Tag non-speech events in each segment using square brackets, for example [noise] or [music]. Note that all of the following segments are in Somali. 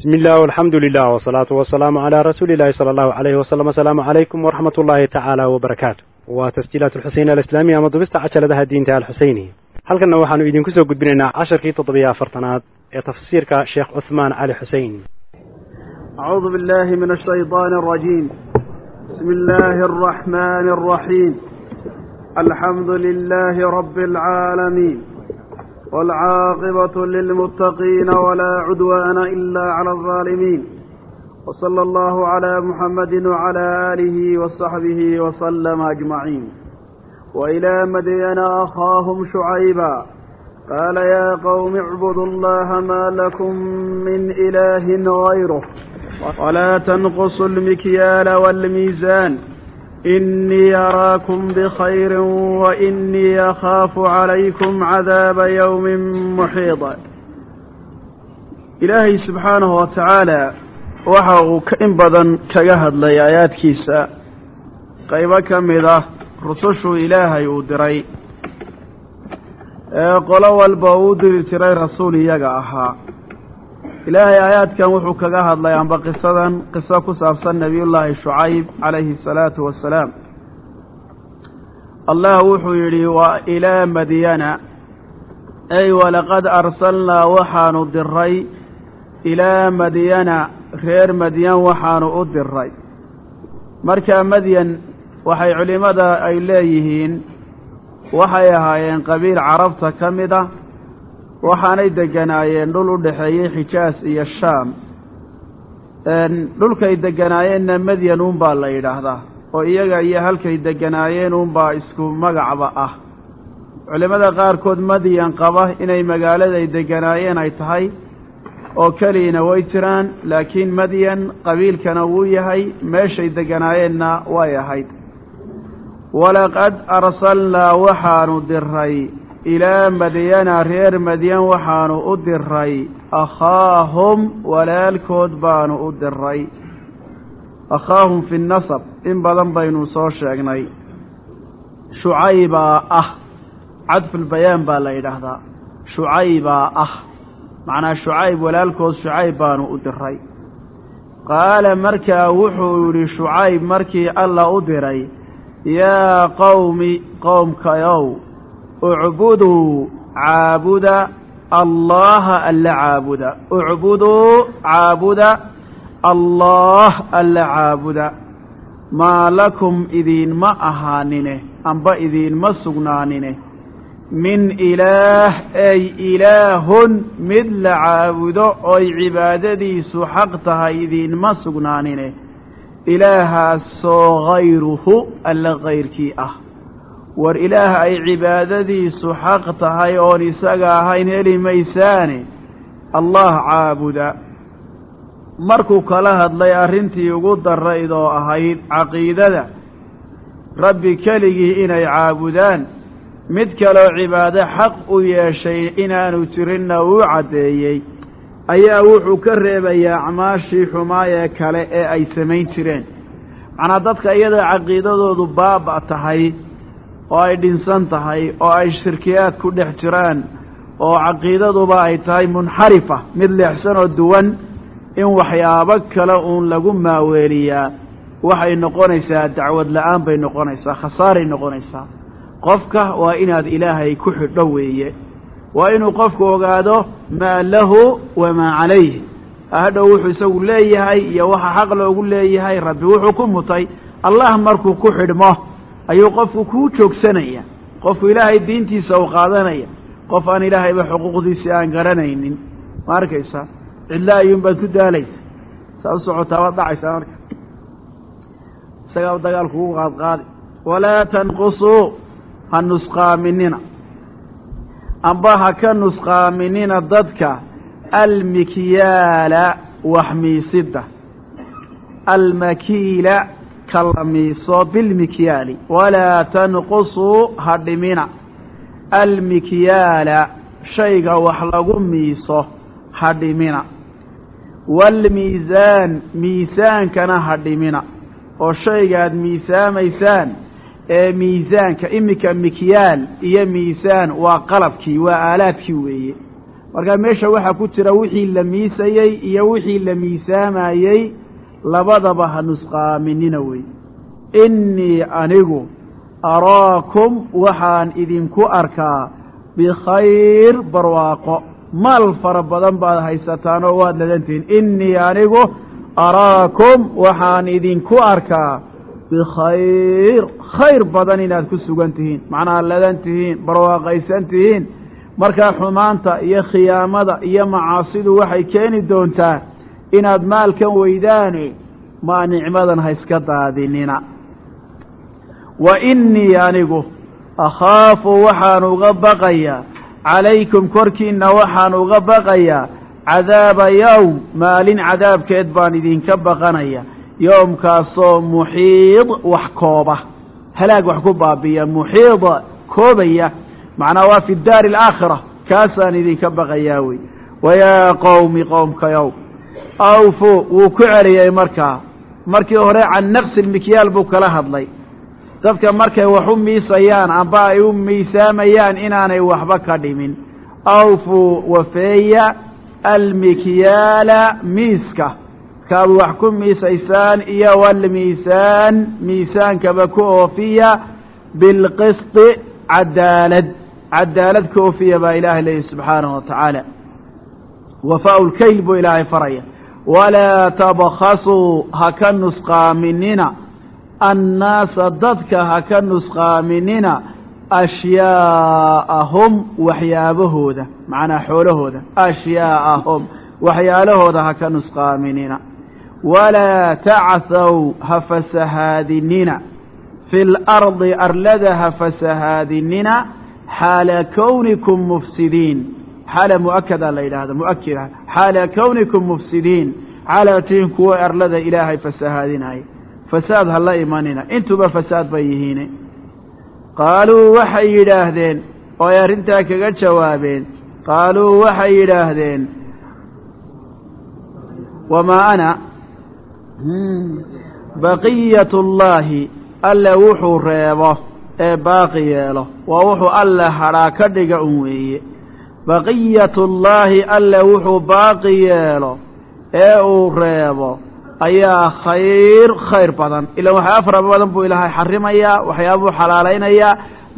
bismi illah alxamdu lilah wsalaatu wasalaamu calaa rasuuli illahi sala allahu alayhi wasalam asalaamu calaykum waraxmat ullaahi tacaala wbarakaatu waa tasjiilaat alxuseyn alislaamiya ama dubista cajaladaha diinta alxuseyni halkanna waxaanu idinku soo gudbinaynaa casharkii toddobiyo afartanaad ee tafsiirka sheekh cuhmaan cali xusein أعوذ بالله من الشيطان الرجيم بسم الله الرحمن الرحيم الحمد لله رب العالمين والعاقبة للمتقين ولا عدوان إلا على الظالمين وصلى الله على محمد وعلى آله وصحبه وسلم أجمعين وإلى مدين أخاهم شعيبا قال يا قوم اعبدوا الله ما لكم من إله غيره ولا تنقصوا المكيال والميزان إني أراكم بخير وإني أخاف عليكم عذاب يوم محيط إلهي سبحانه وتعالى waxa uu in badan kaga hadlay aayaadkiisa qaybo ka mid ah rusushuu ilaahay uu diray ee qolo walba uu u diri jiray rasuul iyaga ahaa ilaahay aayaadkan wuxuu kaga hadlay amba qisadan qiso ku saabsan nebiyullaahi shucayb calayhi asalaatu wassalaam. Allah wuxuu yidhi wa ilaa madyana. Ay walaqad arsalnaa waxaanu diray ilaa madyana reer madyan waxaanu u diray markaa madyan waxay culimmada ay leeyihiin waxay ahaayeen qabiil carabta ka mid ah waxaanay degganaayeen dhul u dhexeeyey xijaas iyo shaam. Dhulkay degganaayeenna madyan uunbaa la yidhaahdaa oo iyaga iyo halkay degganaayeen uunbaa isku magacba ah. Culimmada qaarkood madyan qaba inay magaaladay degganaayeen ay tahay oo keliyana way jiraan laakiin madyan qabiilkana wuu yahay meeshay degganaayeenna way ahayd. Walaqad arsalnaa waxaanu diray ilaa madyana reer madyan waxaanu u diray akhaahum walaalkood baanu u diray akhaahum fi nasab in badan baynu soo sheegnay. Shucaybaa ah cadfulbayaan baa la yidhaahdaa. Shucaybaa ah macnaa shucayb walaalkood shucayb baanu u diray qaala markaa wuxuu yidhi shucayb markii alla u diray yaa qowmi qowmkayow ucbuduu caabuda allaha alla caabuda ucbuduu caabuda allaah alla caabuda maa lakum idiinma ahaanine amba idiinma sugnaanine min ilaah ay ilaahun mid la caabudo oy cibaadadiisu xaq tahay idiinma sugnaanine ilaahaasoo hayruhu alla kayrkii ah war ilaah ay cibaadadiisu xaq tahay oon isaga ahayn heli maysaane allah caabuda. Markuu kala hadlay arrintii ugu darayd oo ahayd caqiidada rabbi keligii inay caabudaan. Mid kaloo cibaado xaq u yeeshay inaanu jirinna uu caddeeyey. Ayaa wuxuu ka reebayaa acmaashii xumaayee kale ee ay samayn jireen. Macnaa dadka iyadoo caqiidadoodu baaba tahay oo ay dhinsan tahay oo ay shirkiyaad ku dhex jiraan oo caqiidaduba ay tahay munxarifa mid leexsan oo duwan in waxyaabo kale uun lagu maaweeliyaa waxay noqonaysaa dacwad la'aan bay noqonaysaa khasaaray noqonaysaa. Qofka waa inaad ilaahay ku xidho weeye. Waa inuu qofku ogaado maa lahu wamaa calayh hadhow wuxuu isagu leeyahay iyo waxa xaq loogu leeyahay rabbi wuxuu ku mutay. Allah markuu ku xidhmo ayuu qofku kuu joogsanaya. Qofku ilaahay diintiisa uu qaadanaya. Qof aan ilaahayba xuquuqdiisii aan garanaynin. Ma arkaysa? Cidla ayuunbaad ku daalaysa. Saa u socotaa waad dhacaysaa marka. Isagaa dagaal kugu qaadqaadi. Walaa tanqusuu ha nusqaaminina. Amba ha ka nusqaaminina dadka almikyaala waxmiisidda. Almakiila ka la miiso bilmikyaali. Walaa tanqusuu ha dhimina. Almikyaala shayga wax lagu miiso ha dhimina. Waalmiisaan miisaankana ha dhimina. Oo shaygaad miisaamaysaan ee miisaanka iminka mikyaal iyo miisaan waa qalabkii waa aalaadkii weeye. Markaa meesha waxaa ku jira wixii la miisayey iyo wixii la miisaamayey labadaba ha nusqaaminina wey. Innii anigu araakum waxaan idinku arkaa bikhayr barwaaqo. Maal fara badan baad haysataan oo waad ladantihiin innii anigu araakum waxaan idinku arkaa bikhayr khayr badan inaad ku sugan tihiin. Macnaha ladan tihiin barwaaqaysan tihiin. Markaa xumaanta iyo khiyaamada iyo macaasidu waxay keeni doontaa inaad maalkan weydaane maa nicmadan ha iska daadinina. Wa innii anigu akhaafu waxaan uga baqayaa calaykum korkiinna waxaan uga baqayaa cadaaba yowm maalin cadaabkeed baan idinka baqanaya. Yowmkaasoo muxiid wax kooba halaag wax ku baabiya muxiida koobaya. Macnaa waa fi daari alaakhira kaasaan idinka baqayaa wey. Wayaa qowmi qowmkayow awfu wuu ku celiyey markaa markii hore can naqsi lmikyaal buu kala hadlay. Dadka markay wax u miisayaan amba ay u miisaamayaan inaanay waxba ka dhimin. Awfuu wafeeya almikyaala miiska. Kaad wax ku miisaysaan iyo walmiisaan miisaankaba ku oofiya bilqisti cadaalad cadaalad ka oofiya baa ilaahay leeyahy subxaanahu wa tacaala. Wafaau lkayl buu ilaahay faraya walaa tabkhasuu ha ka nusqaaminina annaasa dadka ha ka nusqaaminina ashyaa'ahum waxyaabahooda macnaa xoolahooda ashyaa'ahum waxyaalahooda ha ka nusqaaminina walaa tacthow ha fasahaadinina fi lardi arlada ha fasahaadinina xaala kownikum mufsidiin xaala mu'akadaa la yidhaahda mu'akida xaala kownikum mufsidiin xaalatiin kuwa arlada ilaahay fasahaadinaya fasaad ha la imanina intuba fasaad bay yihiine qaaluu waxay yidhaahdeen oo ay arrintaa kaga jawaabeen qaaluu waxay yidhaahdeen wamaa ana baqiyat اllaahi alle wuxuu reebo ee baaqi yeelo waa wuxuu alle hadhaa ka dhiga un weeye baqiyat اllaahi alle wuxuu baaqi yeelo ee uu reebo ayaa khayr khayr badan. Ilaan waxyaaba fara badan buu ilaahay xarimayaa waxyaabuu xalaalaynayaa.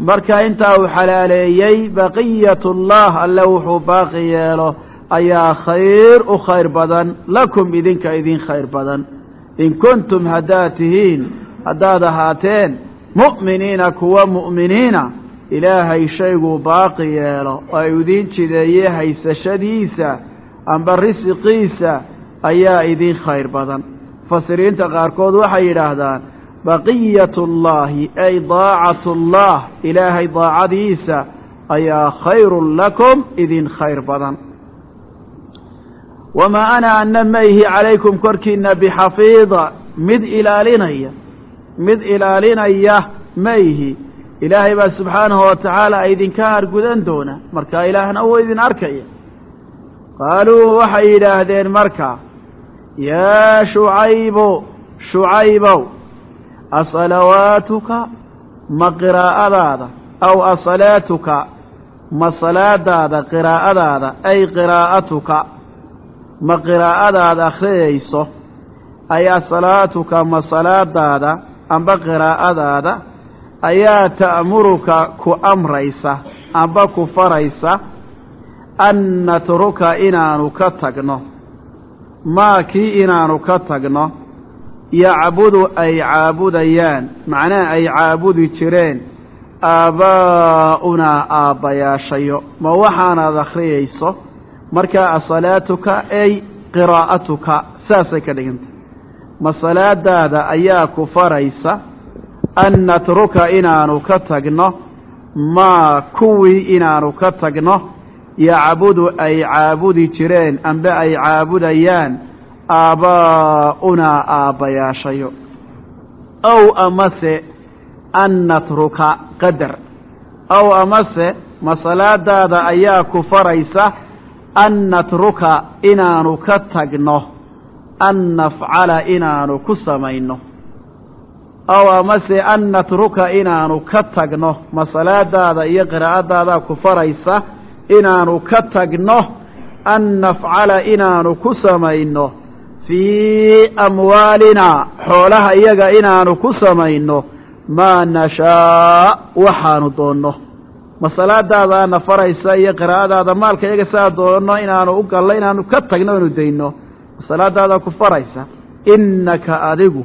Marka intaa uu xalaaleeyey baqiyat ullah alle wuxuu baaqi yeelo ayaa khayr u khayr badan. Lakum idinka idin khayr badan. In kuntum haddaad tihiin haddaad ahaateen mu'miniina kuwa mu'miniina ilaahay shayguu baaqi yeelo oo idiin jideeye haysashadiisa amba risiqiisa ayaa idin khayr badan. Mufasiriinta qaarkood waxay yidhaahdaan baqiyat اllahi ay daacat اllah ilaahay daacadiisa ayaa khayrun lakum idin khayr badan. Wamaa ana ana maihi calaykum korkiina bixafiida mid ilaalinaya mid ilaalinaya maihi ilaahay baa subxaanahu wa tacaala idinka hargudan doona. Marka ilaahna uu idin arkaya. Qaaluu waxay yidhaahdeen marka yaa shucaybo shucaybow asalawaatuka ma qiraa'adaada? Aw asalaatuka ma salaadaada qiraa'adaada? Ay qiraa'atuka ma qiraa'adaada akhriyayso ay asalaatuka ma salaadaada amba qiraa'adaada ayaa ta'muruka ku amraysa amba ku faraysa an natruka inaanu ka tagno. Maa kii inaanu ka tagno yacbudu ay caabudayaan. Macnaha ay caabudi jireen. Aabbaa'unaa aabbayaashayo. Ma waxaanaad akhriyayso? Markaa asalaatuka ay qiraa'atuka saasay ka dhigantay. Ma salaadaada ayaa ku faraysa an natruka inaanu ka tagno maa kuwii inaanu ka tagno yacbudu ay caabudi jireen amba ay caabudayaan aabbaa'unaa aabbayaashayo ow amase an natruka qadar ow amase ma salaadaada ayaa ku faraysa an natruka inaanu ka tagno an nafcala inaanu ku samayno ow amase an natruka inaanu ka tagno ma salaadaada iyo qiraa'adaadaa ku faraysa inaanu ka tagno an nafcala inaanu ku samayno fii amwaalinaa xoolaha iyaga inaanu ku samayno maa nashaa waxaanu doonno. Ma salaadaadaana faraysa iyo qiraa'adaada maalka iyaga saa doonno inaanu u gallo inaanu ka tagno inu dayno. Ma salaadaada ku faraysa innaka adigu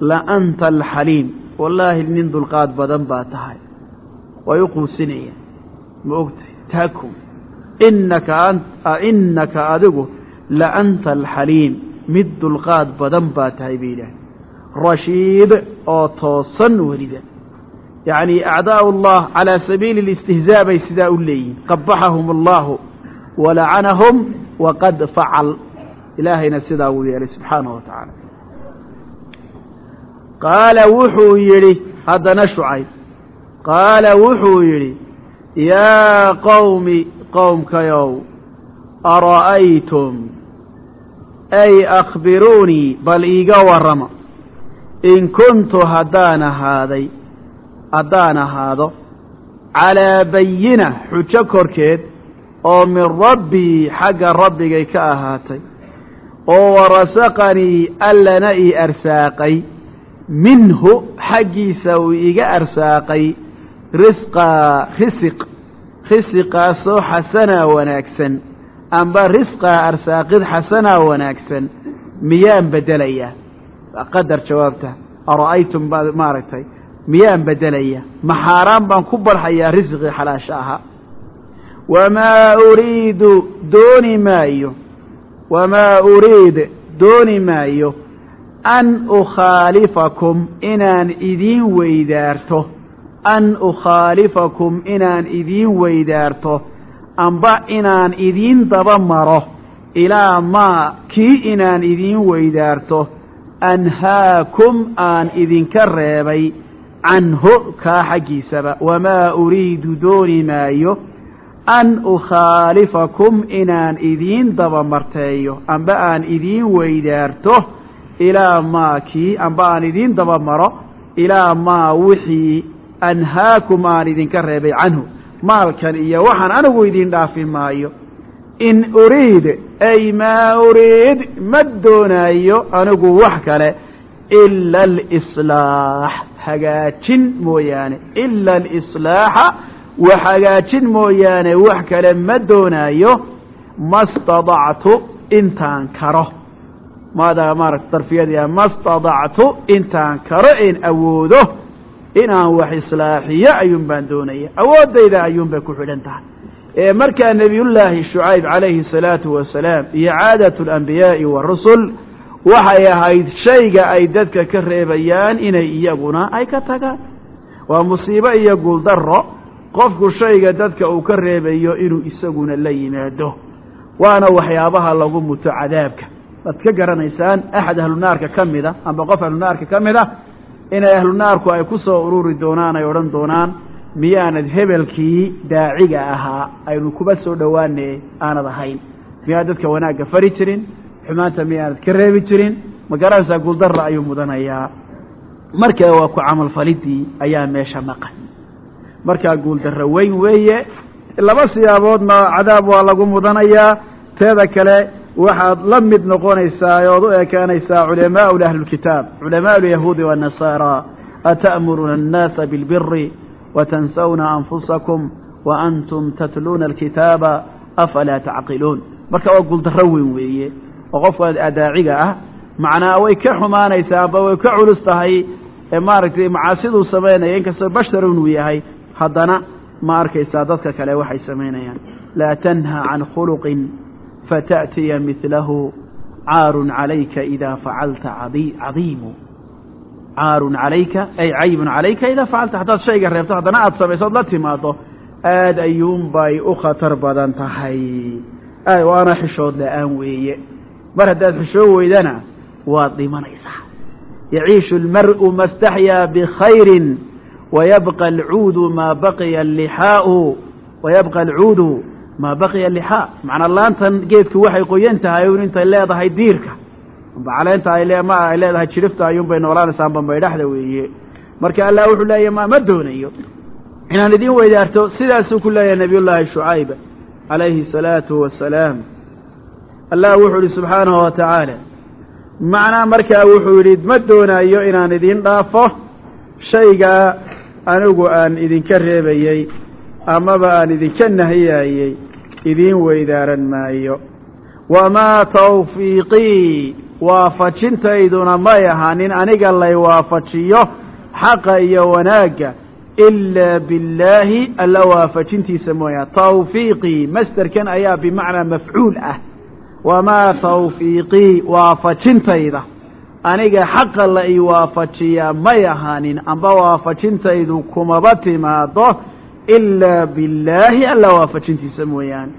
la anta alxaliim wallaahi nin dulqaad badan baa tahay. Way u quusinayaan ma ogtay? Taakum. Innaka adigu la anta alxaliim mid dulqaad badan baa tahay bay yidhaah rashiid oo toosan weliba. Yacni acdaa'u allah calaa sabiili alistihzaa bay sidaa u leeyihiin qabaxahum allahu walacanahum waqad facal. Ilaahayna sidaa wuu yeelay subxaanahu wa tacaala qaala wuxuu yidhi haddana shucayb. Qaala wuxuu yidhi yaa qowmi qowmkayow ara'aytum? Ay akhbiruunii bal iiga warrama. In kuntu haddaan ahaaday haddaan ahaado calaa bayina xujo korkeed oo min rabbii xagga rabbigay ka ahaatay oo warasaqanii allana ii arsaaqay minhu xaggiisa uu iga arsaaqay risqaa risiq risiqaasoo xasanaa wanaagsan amba risqaa arsaaqid xasanaa wanaagsan miyaan beddelayaa qadar jawaabta ara'aytum baad maaragtay miyaan beddelaya ma xaaraan baan ku barxayaa risqii xalaasha ahaa. Wamaa uriidu dooni maayo. Wamaa uriid dooni maayo an ukhaalifakum inaan idiin weydaarto an ukhaalifakum inaan idiin weydaarto amba inaan idiin daba maro ilaa maa kii inaan idiin weydaarto anhaakum aan idinka reebay canhu kaa xaggiisaba wamaa uriidu dooni maayo an ukhaalifakum inaan idiin daba marteeyo amba aan idiin weydaarto ilaa maa kii amba aan idiin daba maro. Ilaa maa wixii anhaakum aan idinka reebay canhu. Maalkan iyo waxaan anigu idiin dhaafi maayo. In uriid ay maa uriid ma doonaayo anigu wax kale. Ila alislaax hagaajin mooyaane. Ila alislaaxa wax hagaajin mooyaane wax kale ma doonaayo. Ma stadactu intaan karo maadaa maarata darfiyadii ma stadactu intaan karo een awoodo inaan wax islaaxiyo ayuun baan doonaya awooddayda ayuun bay ku xidhan tahay ee markaa nebiyullaahi shucayb calayhi salaatu wasalaam iyo caadatu alambiyaa'i warusul waxay ahayd shayga ay dadka ka reebayaan inay iyaguna ay ka tagaan waa musiibo iyo guuldaro qofku shayga dadka uu ka reebayo inuu isaguna la yimaado waana waxyaabaha lagu muto cadaabka waad ka garanaysaan axad ahlunaarka ka mida amba qof ahlunaarka ka mid a inay ahlunaarku ay ku soo ururi doonaan ay odhan doonaan miyaanad hebelkii daaciga ahaa aynu kuba soo dhowaane aanad ahayn. Miyaad dadka wanaagga fari jirin xumaanta miyaanad ka reebi jirin ma garanaysaa guuldarra ayuu mudanayaa. Markaa waa ku camalfalidii ayaa meesha maqan. Markaa guuldarro weyn weeye laba siyaaboodna cadaab waa lagu mudanayaa teeda kale waxaad la mid noqonaysaa ood u ekaanaysaa culamaau ahlilkitaab culamaau alyahuudi waannasaara ata'muruuna annaasa bilbiri watansawna anfusakum wa antum tatluuna alkitaaba afalaa tacqiluun. Marka waa guuldarro weyn weeye oo qofka adaaciga ah macnaa way ka xumaanaysaa amba way ka culus tahay maaragtay macaasiduu samaynaya inkastoo basharun uu yahay haddana ma arkaysaa dadka kale waxay samaynayaan laa tanha can khuluqin fata'tiya midlahu caarun calayka idaa facalta cadiimu caarun calayka ay caybun calayka idaa facalta haddaad shayga reebto haddana aada samayso od la timaado aada ayuunbay u khatar badan tahay waana xishood la'aan weeye mar haddaad xishood weydana waad dhimanaysaa yaciishu almar'u ma staxyaa bikhayrin wayabqa alcuudu maa baqiya allixaau wayabqa alcuudu maa baqiya lixaa. Macnaa laantan geedku waxay qoyan tahay un intay leedahay diirka. Amba caleenta ay leedahay jirifta ayuunbay noolaanaysaa amba maydhaxda weeye. Marka allah wuxuu leeyahy ma ma doonayo inaan idin weydaarto. Sidaasuu ku leeyahay nabiy llaahi shucayb calayhi salaatu wasalaam allah wuxuu idhi subxaanahu wa tacaala macnaa markaa wuxuu yidhi ma doonayo inaan idin dhaafo shaygaa anigu aan idinka reebayey amaba aan idinka nahiyayey idiin weydaaran maayo. Wamaa tawfiiqii waafajintayduna may ahaanin aniga lay waafajiyo xaqa iyo wanaagga ilaa billaahi alla waafajintiisa mooya. Tawfiiqii masderkan ayaa bimacnaa mafcuul ah. Wamaa tawfiiqii waafajintayda. Aniga xaqa la ii waafajiyaa may ahaanin amba waafajintaydu kumaba timaado ilaa billaahi alla waafajintiisa mooyaane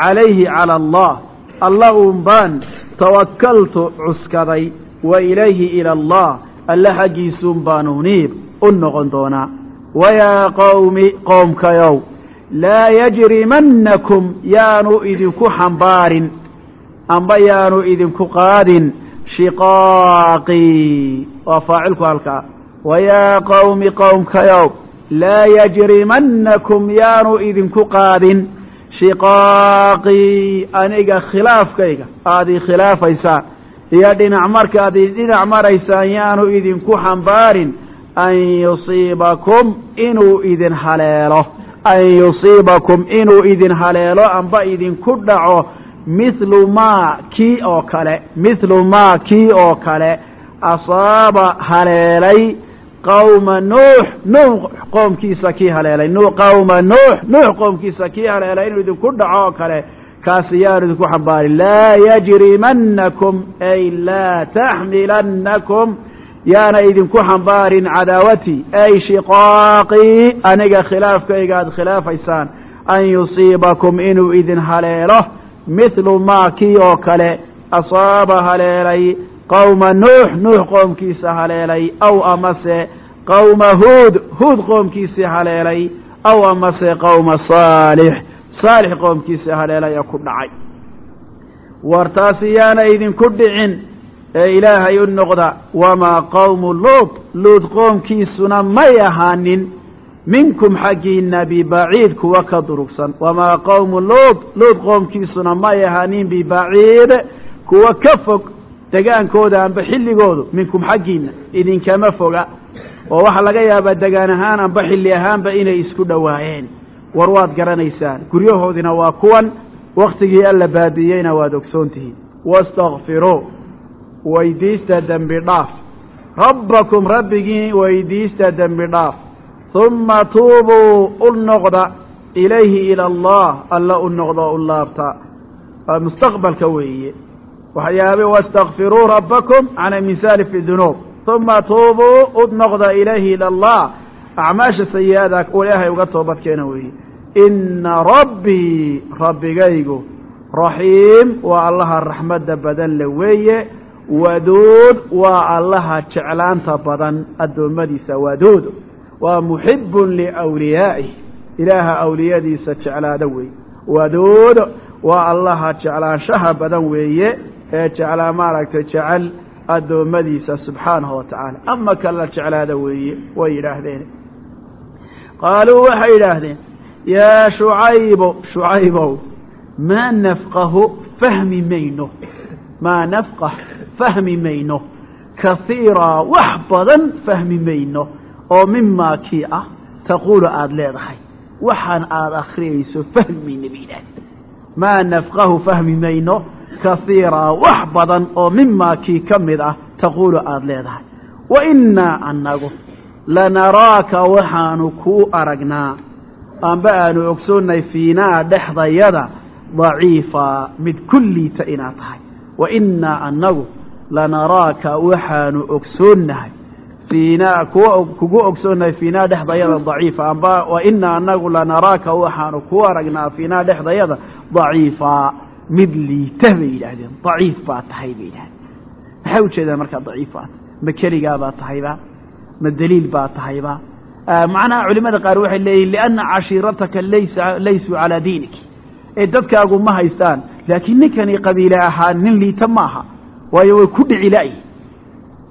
calayhi cala allah alla uun baan tawakaltu cuskaday wa ilayhi ila allah alle xaggiisuun baan uniib u noqon doonaa wayaa qowmi qoomkayow laa yajrimannakum yaanu idinku xambaarin amba yaanu idinku qaadin shiqaaqii waa faacilku halkaa wayaa qowmi qowmkayow laa yajrimannakum yaanu idinku qaadin shiqaaqii aniga khilaafkayga aada ii khilaafaysaan iyo dhinac markaad i dhinac maraysaan yaanu idinku xambaarin an yusiibakum inuu idin haleelo an yusiibakum inuu idin haleelo amba idinku dhaco mithlu maa kii oo kale mithlu maa kii oo kale asaaba haleelay qawma nuux nuux qoomkiisa kii haleelay qawma nuux nuux qoomkiisa kii haleelay inuu idinku dhaco oo kale kaasi yaanu idinku xambaarin laa yajrimannakum ay laa taxmilannakum yaana idinku xambaarin cadaawatii ay shiqaaqii aniga khilaafkayga aada khilaafaysaan an yusiibakum inuu idin haleelo mithlu maa kii oo kale asaaba haleelay qowma nuux nuux qoomkiisa haleelay aw amase qowma huud huud qoomkiisii haleelay aw amase qowma saalix. Saalix qoomkiisii haleelay ee ku dhacay. War taasi yaana idinku dhicin ee ilaahay u noqda wamaa qowmu luut? Luud qoomkiisuna may ahaanin minkum xaggiina bibaciid kuwa ka durugsan. Wamaa qowmu luut? Luud qoomkiisuna may ahaanin bibaciid kuwa ka fog degaankooda amba xilligoodu minkum xaggiina idinkama foga. Oo waxaa laga yaabaa degaan ahaan amba xilli ahaanba inay isku dhowaayeen war waad garanaysaan. Guryahoodina waa kuwan waktigii alla baabiiyeyna waad ogsoon tihiin wastakfiruu weydiista dembi dhaaf. Rabbakum rabbigii weydiista dembi dhaaf. Humma tuubuu u noqda ilayhi ila allah. Alla u noqda u laabta. Mustaqbalka weeye waxyaabe wastakfiruu rabbakum cala misaali fi dunuub uma tuubuu u noqda ilayhi ila allah acmaasha sayi-ada ilaahay uga toobadkeena weeye ina rabbii rabbigaygu raxiim waa allaha raxmadda badan le weeye waduud waa allaha jeclaanta badan addoommadiisa waduud waa muxibun liwliyaa'ih ilaaha awliyadiisa jeclaada weeye waduud waa allaha jeclaanshaha badan weeye ee jeclaa maaragtay jecel addoommadiisa subxaanahu wa tacaala. Ama kala jeclaada weeye way yidhaahdeen. Qaaluu waxay yidhaahdeen yaa shucaybo shucaybow maa nafqahu fahmi mayno maa nafqah fahmi mayno kaiiraa wax badan fahmi mayno oo mimaa kii ah taquulu aada leedahay waxaan aada akriyayso fahmi mayno yidhahdeen maa nafqahu fahmi mayno kaiiraa wax badan oo mimaa kii ka mid ah taquulu aada leedahay. Wa innaa annagu lanaraaka waxaanu kuu aragnaa amba aanu ogsoonnay fiinaa dhexdayada daciifa mid kulliita inaad tahay. Wa innaa annagu lanaraaka waxaanu ogsoonnahay fiinaa kuwa kugu ogsoonnahay fiinaa dhexdayada daciifa amba wa innaa annagu lanaraaka waxaanu kuu aragnaa fiinaa dhexdayada daciifa mid liita bay yidhaahdeen. Daciif baa tahay bay yidhahdeen maxay ujeedaan markaa daciif baad ma keligaa baa tahayba ma daliil baa tahayba macnaha culimada qaar waxay leeyihiin lianna cashiirataka laysuu calaa diinik. Ee dadkaagu ma haystaan laakiin ninkani qabiile ahaan nin liita ma aha. Waayo way ku dhici la'yi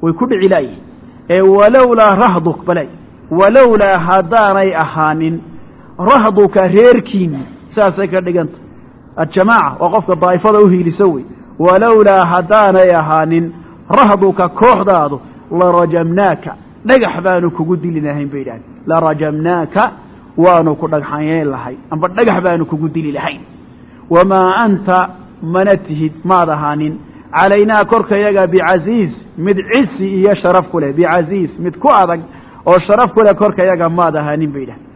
way ku dhici la'yi ee walowlaa rahduk bale walowlaa haddaanay ahaanin rahduka reerkiini saasay ka dhiganta ajamaaca waa qofka daa'ifada u hiiliso wey. Walowlaa haddaanay ahaanin rahduka kooxdaadu larajamnaaka dhagax baanu kugu dili lahayn bay idhahdeen larajamnaaka waanu ku dhagxayeyn lahay amba dhagax baanu kugu dili lahayn. Wamaa anta mana tihid maad ahaanin. Calaynaa korkayaga bicasiiz mid cisi iyo sharaf ku leh bicasiiz mid ku adag oo sharaf ku leh korkayaga maad ahaanin bay idhahdeen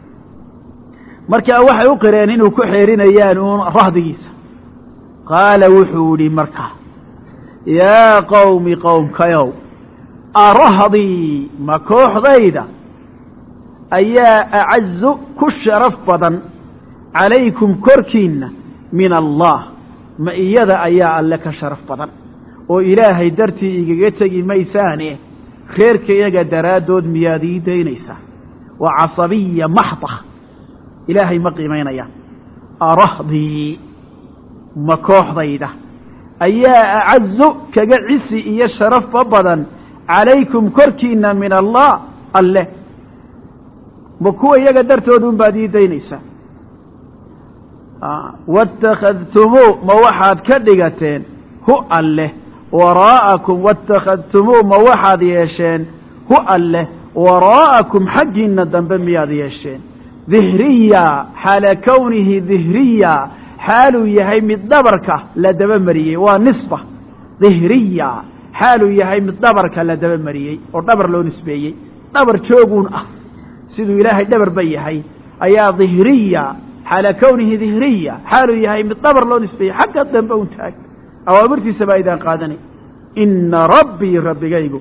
markaa waxay u qireen inuu ku xeerinayaan uun rahdigiisa qaala wuxuu idhi markaa yaa qowmi qowmkayow arahdii ma kooxdayda? Ayaa acazu ku sharaf badan calaykum korkiinna min allah ma iyada ayaa alle ka sharaf badan? Oo ilaahay dartii igaga tegi maysaane reerkayaga daraaddood miyaad ii daynaysaa? Waa casabiya maxda ilaahay ma qiimaynayaan arahdii ma kooxdayda. Ayaa acazu kaga cisi iyo sharafba badan. Calaykum korkiinna min allah alle. Ma kuwa iyaga dartood un baad ii daynaysaa wاtakhadtumuu ma waxaad ka dhigateen? Hu alleh waraa'akum wاtakhadtumuu ma waxaad yeesheen? Hu alleh waraa'akum xaggiinna dambe miyaad yeesheen dihriya xaala kownihi dihriya xaaluu yahay mid dhabarka la daba mariyey waa nisba. Dihriya xaaluu yahay mid dhabarka la daba mariyey oo dhabar loo nisbeeyey. Dhabar jooguun ah siduu ilaahay dhabar ba yahay. Ayaa dihriya xaala kownihi dihriya xaaluu yahay mid dhabar loo nisbeeyey. Xagga dambe un taag. Awaamirtiisa baa idaan qaadanay. Ina rabbii rabbigaygu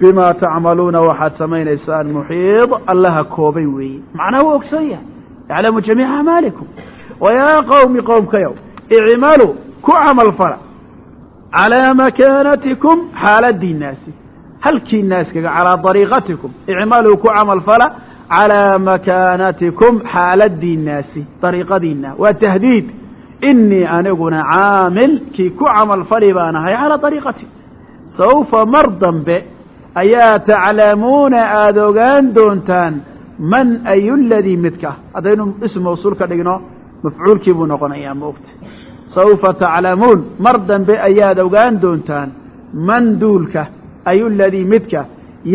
bimaa tacmaluuna waxaad samaynaysaan muxiid allaha koobay weeye macnaha waa ogsoon yahay yaclamu jamiica acmaalikum wayaa qowmi qowmkayow icmaluu ku camal fala calaa makaanatikum xaaladiinaasi halkiinaaskaga calaa dariiqatikum icmaluu ku camal fala calaa makaanatikum xaaladiinaasi dariiqadiina waa tahdiid inii aniguna caamil kii ku camal fali baan ahay calaa dariiqati sawfa mar dambe ayaa taclamuuna aada ogaan doontaan man ayu ladii midka. Haddaynu ism mawsuul ka dhigno mafcuulkii buu noqonayaa maogta. Sawfa taclamuun mar dambe ayaad ogaan doontaan man duulka ayu ladii midka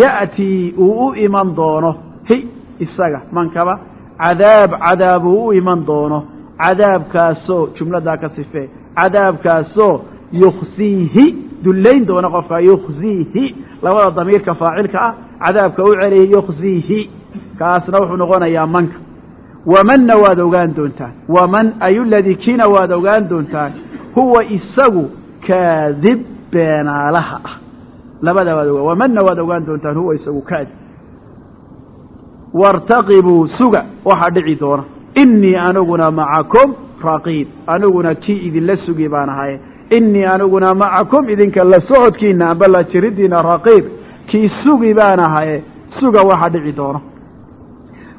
ya'tii uu u iman doono. Hi isaga mankaba cadaab cadaab uu u iman doono. Cadaabkaasoo jumladaa ka sifee cadaabkaasoo yuksiihi dullayn doona qofka yuksiihi labada damiirka faacilka ah cadaabka u celiyay yuksiihi kaasna wuxuu noqonayaa manka. Wamanna waad ogaan doontaan. Waman ayu ladii kiina waad ogaan doontaan. Huwa isagu kaadib beenaalaha ah. Labada waad ogaan wamanna waad ogaan doontaan huwa isagu kaadib. Wartaqibuu suga waxaa dhici doona. Inii aniguna macakum raqiib aniguna kii idinla sugi baan ahaye inii aniguna macakum idinka la socodkiina amba la jiridiina raqiib. Kii sugi baan ahaye suga waxa dhici doona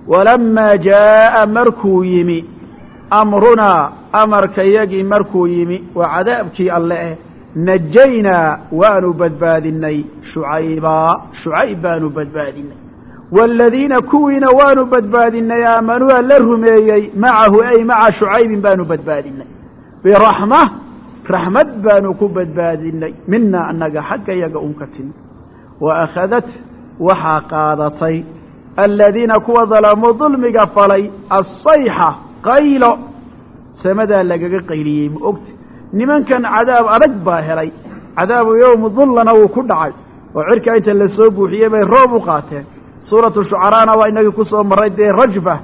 walamaa jaa'a markuu yimi amrunaa amarkayagii markuu yimi waa cadaabkii alle eh. Najaynaa waanu badbaadinay shucaybaa shucayb baanu badbaadinay waaladiina kuwiina waanu badbaadinay aamanuu alla rumeeyey macahu ay maca shucaybin baanu badbaadinay biraxma raxmad baanu ku badbaadinay mina annaga xagga yaga un ka timi wa akhadat waxaa qaadatay aladiina kuwa dalamuu dulmiga falay asayxa qaylo samadaa lagaga qayliyey ma ogta nimankan cadaab adag baa helay cadaabu yowmu dullana wuu ku dhacay oo cirka inta la soo buuxiyey bay roob u qaateen suuratu shucaraana waa inagii ku soo marray dee rajfa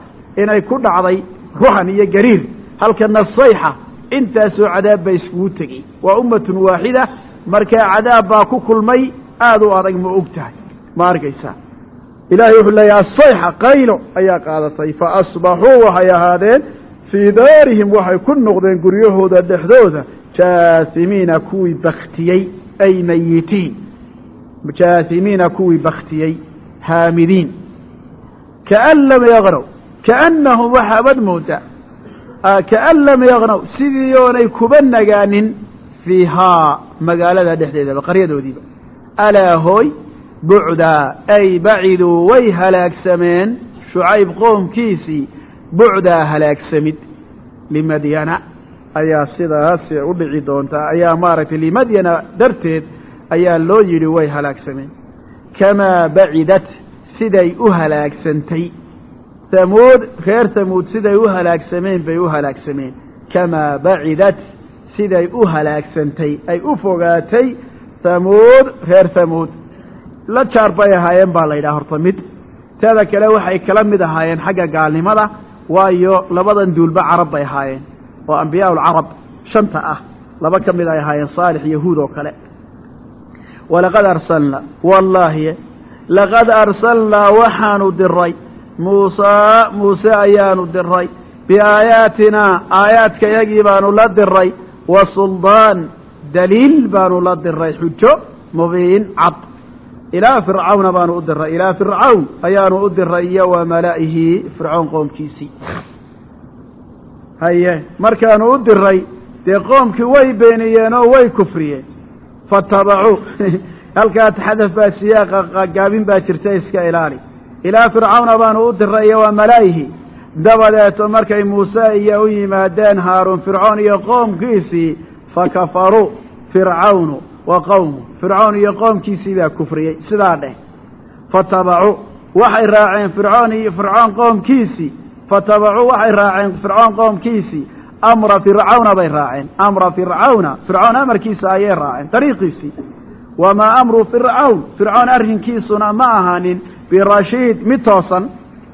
inay ku dhacday ruxan iyo gariir halkana sayxa intaasoo cadaab ba iskugu tegey waa ummatun waaxida markaa cadaab baa ku kulmay aad u adag ma og tahay. Ma arkaysaa ilaahay wuxuu leeyahay asayxa qaylo ayaa qaadatay fa asbaxuu waxay ahaadeen fii daarihim waxay ku noqdeen guryahooda dhexdooda jaasimiina kuwii baktiyey ay mayitiin jaasimiina kuwii baktiyey haamidiin. Kaan lam yaqnow kaannahum waxaabad moodaa kaan lam yaqnow sidii oonay kuba nagaanin fiihaa magaalada dhexdeedaba qaryadoodiiba alaa hooy bucdaa ay baciduu way halaagsameen shucayb qoomkiisii bucdaa halaagsamid limadyana ayaa sidaas u dhici doontaa ayaa maaragtay limadyana darteed ayaa loo yidhi way halaagsameen kamaa bacidat siday u halaagsantay hamuud reer hamuud siday u halaagsameen bay u halaagsameen. Kamaa bacidat siday u halaagsantay ay u fogaatay hamuud reer hamuud la jaar bay ahaayeen baa la yidhaha horta mid. Teeda kale waxay kala mid ahaayeen xagga gaalnimada waayo labadan duulba carab bay ahaayeen oo ambiyaa ulcarab shanta ah. Laba ka mid ay ahaayeen saalix yahuud oo kale. Walaqad arsalnaa wallaahi laqad arsalnaa waxaanu diray muusaa muuse ayaanu diray biaayaatinaa aayaadkayagii baanu la diray wa suldaan daliil baanu la diray xujo mubiin cad. Ilaa fircawna baanu u diray ilaa fircawn ayaanu u diray iyo wa malaa'ihi fircoon qoomkiisii. Haye markaanu u diray dee qoomkii way beeniyeen oo way kufriyeen. Fatabacuu [laughs] halkaa xadaf baa siyaaqa gaabin baa jirta iska ilaali ilaa fircawna baanu u diray iyo wa malaa'ihi dabadeeto markay muuse iyo u yimaadeen haaruun fircoon iyo qoomkiisii fakafaruu fircawnu wa qowmu fircoon iyo qoomkiisii baa kufriyey. Sidaa dheh. Fatabacuu waxay raaceen fircoon iyo fircoon qoomkiisii fatabacuu waxay raaceen fircoon qoomkiisii amra fircawna bay raaceen. Amra fircawna fircoon amarkiisa ayay raaceen. Dariiqiisii wamaa amru fircawn fircoon arrinkiisuna ma ahaanin birashiid mid toosan.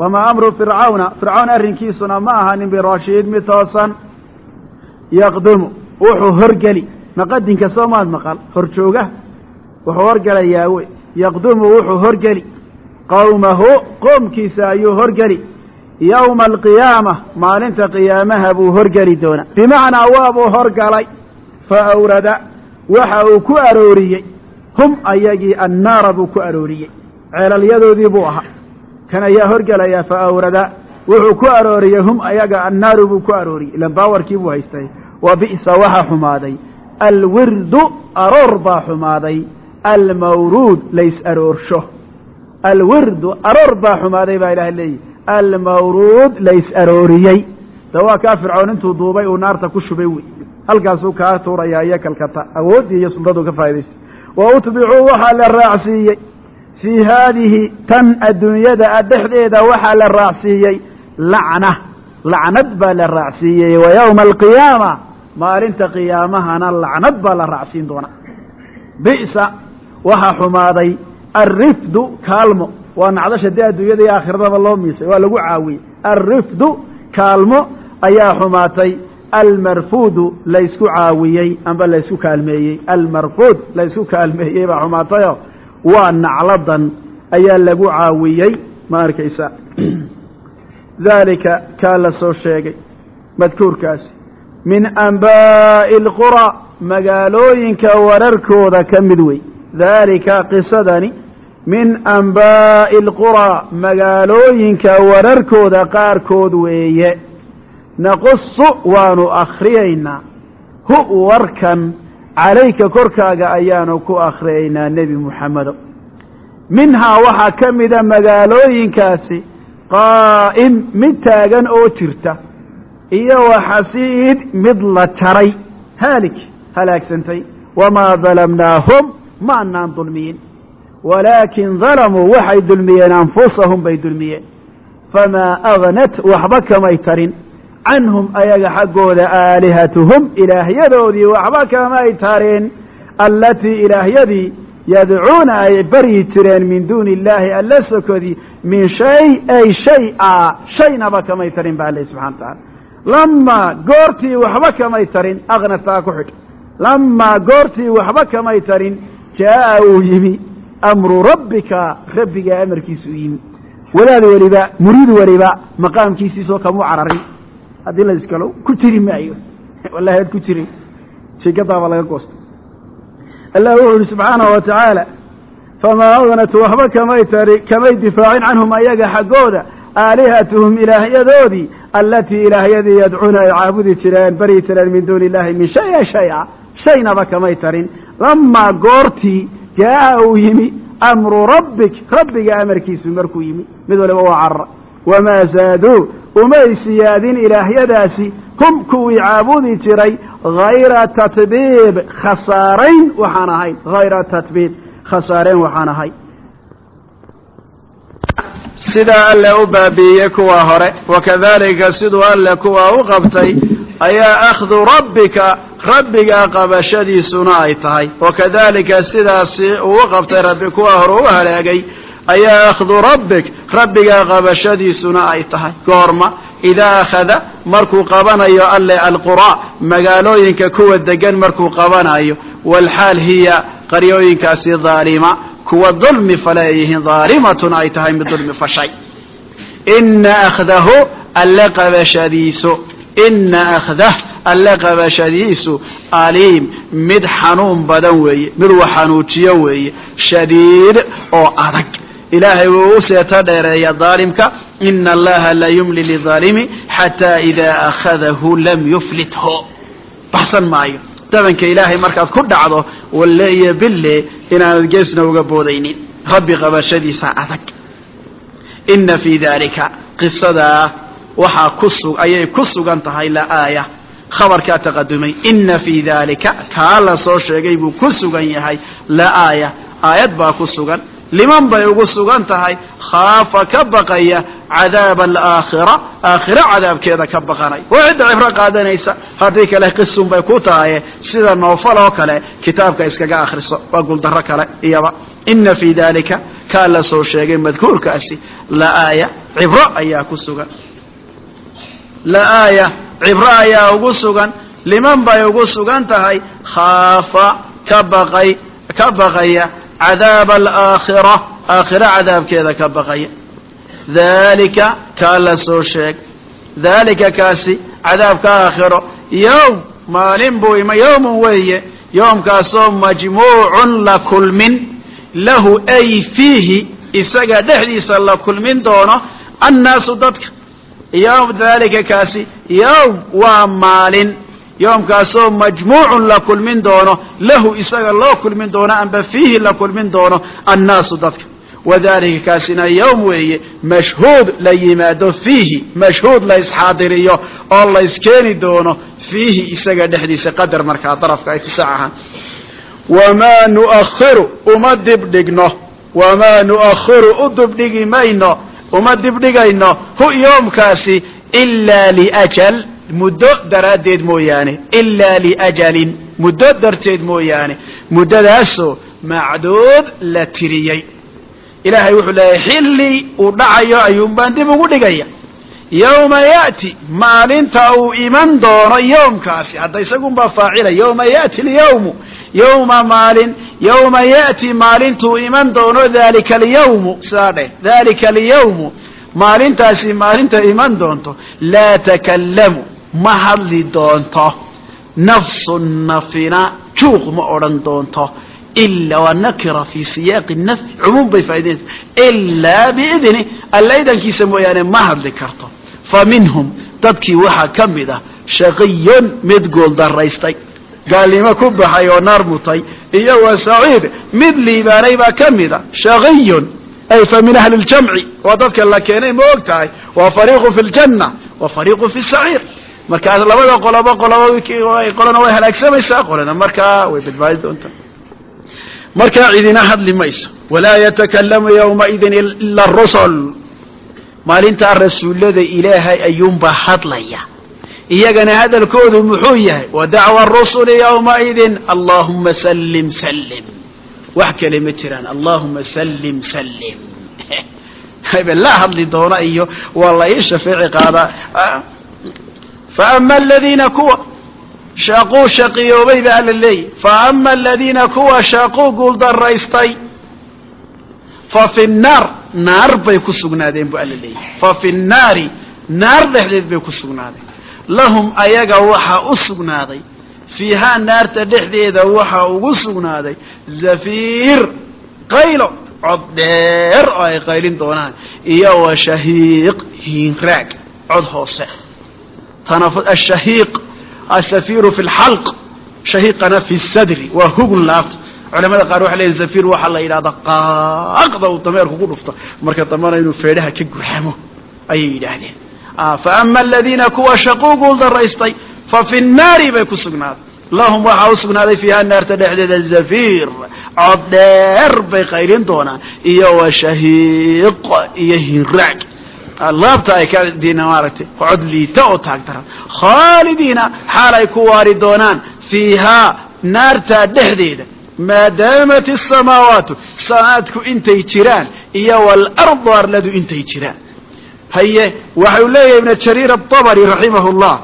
Wamaa amru fircawna fircoon arrinkiisuna ma ahaanin birashiid mid toosan. Yaqdumu wuxuu horgeli. Maqadinka soo maad maqal horjooga. Wuxuu horgelayaa wey yaqdumu wuxuu horgeli. Qowmahu qoomkiisa ayuu horgeli. Yowma alqiyaama maalinta qiyaamaha buu horgeli doonaa. Bimacnaa waabuu horgalay. Fa awrada waxa uu ku arooriyey. Hum ayagii annaara buu ku arooriyey ceelalyadoodii buu ahaa. Kan ayaa horgelayaa fa awrada wuxuu ku arooriyey hum ayaga annaaru buu ku arooriyey. Ilan baawarkii buu haystay. Wa bi'sa waxaa xumaaday. Alwirdu aroor baa xumaaday. Almawruud lays aroorsho. Alwirdu aroor baa xumaaday baa ilaah leeyihi. Almawruud lays arooriyey. De waa kaa fircoon intuu duubay uu naarta ku shubay wey. Halkaasuu kaa tuurayaa iyo kalkata. Awooddii iyo suldaduu ka faa'idaysa wa utbicuu waxaa la raacsiiyey fii haadihi tan adduunyada a dhexdeeda waxaa la raacsiiyey lacna. Lacnad baa la raacsiiyey wa yowma alqiyaama. Maalinta qiyaamahana lacnad baa la raacsiin doonaa. Bi'sa waxaa xumaaday alrifdu kaalmo. Waa nacdasha dee adduunyada iyo aakhiradaba loo miisay waa lagu caawiyey. Alrifdu kaalmo ayaa xumaatay. Almarfuudu laysku caawiyey amba laysku kaalmeeyey. Almarfuud laysku kaalmeeyey baa xumaatayo waa nacladan ayaa lagu caawiyey ma arkaysa [clears throat] daalika kaa la soo sheegay madkuurkaasi. Min ambaa'i alqura magaalooyinka wararkooda ka mid wey daalika qisadani min ambaa'i alquraa magaalooyinka wararkooda qaarkood weeye. Naqusu waanu akhriyaynaa. Hu warkan calayka korkaaga ayaanu ku akhriyaynaa nebi muxamedo minhaa waxaa ka mida magaalooyinkaasi qaa'im mid taagan oo jirta iyo waxasiid mid la jaray haalik halaagsantay. Wamaa dalamnaahum ma anaan dulmiyin. Walaakin dalamuu waxay dulmiyeen anfusahum bay dulmiyeen. Famaa agnat waxba kamay tarin canhum ayaga xaggooda aalihatuhum ilaahyadoodii waxba kamay tarin allatii ilaahyadii yadcuuna ay baryi jireen min duuni illaahi alla sokodii min shay ay shay a shaynaba kamay tarin ba alle subxana wa taala lamaa goortii waxba kamay tarin aknataa ku xidh. Lamaa goortii waxba kamay tarin jaa'a uu yimi amru rabbika rabbigaa amarkiisa u yimi. Wadaad weliba muriid weliba maqaamkiisiisoo kamuu cararin haddii la iskalo ku jiri maayo. Wallahi ad ku jirin sheekadaaba laga goosta allah wuxuu yihi subxaanahu wa tacaala famaa agnat waxba kamay tari kamay difaacin canhum ayaga xaggooda aalihatuhum ilaahyadoodii allatii ilaahyadii yadcuuna ay caabudi jireen baryi jireen min duuni illahi min shaya shaya shaynaba kamay tarin. Lamaa goortii jaa'a uu yimi amru rabbik rabbiga amarkiisu markuu yimi. Mid waliba waa carra. Wamaa zaaduu umay siyaadin ilaahyadaasi hum kuwii caabudi jiray hayra tatbiib khasaarayn waxaan ahayn hayra tatbiib khasaarayn waxaan ahay. Sidaa alle u baabiiyey kuwa hore wakadalika siduu alle kuwa u qabtay ayaa akhdu rabbika rabbigaa qabashadiisuna ay tahay. Wakadalika sidaasi uu u qabtay rabbi kuwa hore u halaagay ayaa akhdu rabbik. Rabbigaa qabashadiisuna ay tahay. Goorma idaa akhada markuu qabanayo alle alquraa magaalooyinka kuwa degan markuu qabanayo. Walxaal hiya qaryooyinkaasi dhaalima kuwa dulmi fale ay yihiin dhaalimatun ay tahay mid dulmi fashay. Ina akhdahu alle qabashadiisu. Ina akhdah alle qabashadiisu. Aliim mid xanuun badan weeye mid wax xanuujiyo weeye shadiid oo adag ilaahay wuu u seeto dheereeya daalimka ina allaha la yumli lidaalimi xataa idaa akhadahu lam yuflithu. Baxsan maayo. Dabanka ilaahay markaad ku dhacdo walle iyo bille inaanad geesna uga boodaynin. Rabbi qabashadiisa adag. Ina fii dalika qisadaa waxaa ayay ku sugan tahay la aaya. Khabarkaa taqadumay ina fii dalika kaa la soo sheegay buu ku sugan yahay la aaya. Aayad baa ku sugan liman bay ugu sugan tahay khaafa ka baqaya cadaaba alaakhira aakhira cadaabkeeda ka baqanay. Waa cidda cibro qaadanaysa. Haddii kale qisun bay ku tahaye sida noofal oo kale kitaabka iskaga akhriso waa guuldarro kale iyaba. Ina fii dalika kaa la soo sheegay madkuurkaasi la aaya cibro ayaa ku sugan. La aaya cibro ayaa ugu sugan liman bay ugu sugan tahay khaafa ka baqay ka baqaya cadaaba alaakhira aakhira cadaabkeeda ka baqaya dalika kaa la soo sheeg dalika kaasi cadaabka aakhiro yowm maalin buu ima yowmun weeye yowmkaasoo majmuucun la kulmin lahu ay fiihi isaga dhexdiisa la kulmin doono annaasu dadka yowm dalika kaasi yowm waa maalin yoomkaasoo majmuucun la kulmin doono lahu isaga loo kulmin doono amba fiihi la kulmin doono annaasu dadka. Wadalika kaasina yowm weeye mashhuud la yimaado fiihi mashhuud la isxaadiriyo oo la iskeeni doono fiihi isaga dhexdiisa qadar markaa darafka itisaac ahaan. Wamaa nuakhiru uma dibdhigno wamaa nuakhiru u dibdhigi mayno uma dibdhigayno hu yoomkaasi ilaa liajal muddo daraaddeed mooyaane ilaa liajalin muddo darteed mooyaane muddadaasoo macduud la tiriyey ilaahay wuxuu leeyahay xilli uu dhacayo ayuun baan dib ugu dhigaya yowma ya'ti maalinta uu iman doono yowmkaasi hadda isagunbaa faacila yowma ya'ti alyawmu yowma maalin yowma ya'ti maalintuu iman doono dalika alyawmu sidaa dheh dalika alyawmu maalintaasi maalinta iman doonto laa takallamu ma hadli doonto. Nafsu nafina juuq ma odhan doonto. Ila waa nakira fi siyaaqi nafyi cumuum bay faa'idaynaysa ilaa biidni alla idankiisa mooyaane ma hadli karto. Fa minhum dadkii waxaa ka mid ah shaqiyun mid gooldaraystay gaalnimo ku baxay oo naar mutay iyo wa saciid mid liibaanay baa ka mid a shaqiyun. Ay fa min ahli ljamci waa dadka la keenay ma og tahay waa fariiqu fi ljanna wa fariiqu fi saciir markaas labada qoloba qoloba qolana way halaagsamaysaa qolana markaa way badbaadi doontaa. Markaa cidina hadli mayso. Walaa yatakalamu yowmaidin ila rusul. Maalintaa rasuullada ilaahay ayuunbaa hadlaya. Iyagana hadalkoodu muxuu yahay wa dacwa rusuli yowmaidin allahuma sallim sallim. Wax kale ma jiraan allahuma sallim sallim. [laughs] La hadli doona iyo waa la ii shafeeci qaadaa faama aladiina kuwa shaquu shaqiyoobay ba alla leeyahy faama aladiina kuwa shaquu guuldaraystay fa fi nnaar naar bay ku sugnaadeen bu alla leeyahy fa fi nnaari naar dhexdeed bay ku sugnaadeen lahum ayaga waxaa u sugnaaday fiihaa naarta dhexdeeda waxaa ugu sugnaaday zafiir qaylo cod dheer oo ay qaylin doonaan iyo wa shahiiq hiinraag cod hoose ashahiiq asafiiru fi lxalq shahiiqana fi sadri waa hugun laabta culamada qaar waxay leeyihiin zafiir waxaa la yidhahdaa qaaqda uu dameerku ku dhufto marka dambana inuu feedhaha ka guxamo ayay yidhaahdeen fa ama aladiina kuwa shaquu guuldaraystay fa fi nnaari bay ku sugnaaday lahum waxaa u sugnaaday fiiha naarta dhexdeeda zafiir cod dheer bay qayrin doonaan iyo wa shahiiq iyo hinraag laabta ay ka diina maaragtay. Cod liita oo taag daran khaalidiina xaal ay ku waari doonaan fiihaa naartaa dhexdeeda. Maadaamat asamaawaatu samaadku intay jiraan iyo waalardu arladu intay jiraan. Haye waxau leeyahay ibna jariir atabari raximah llah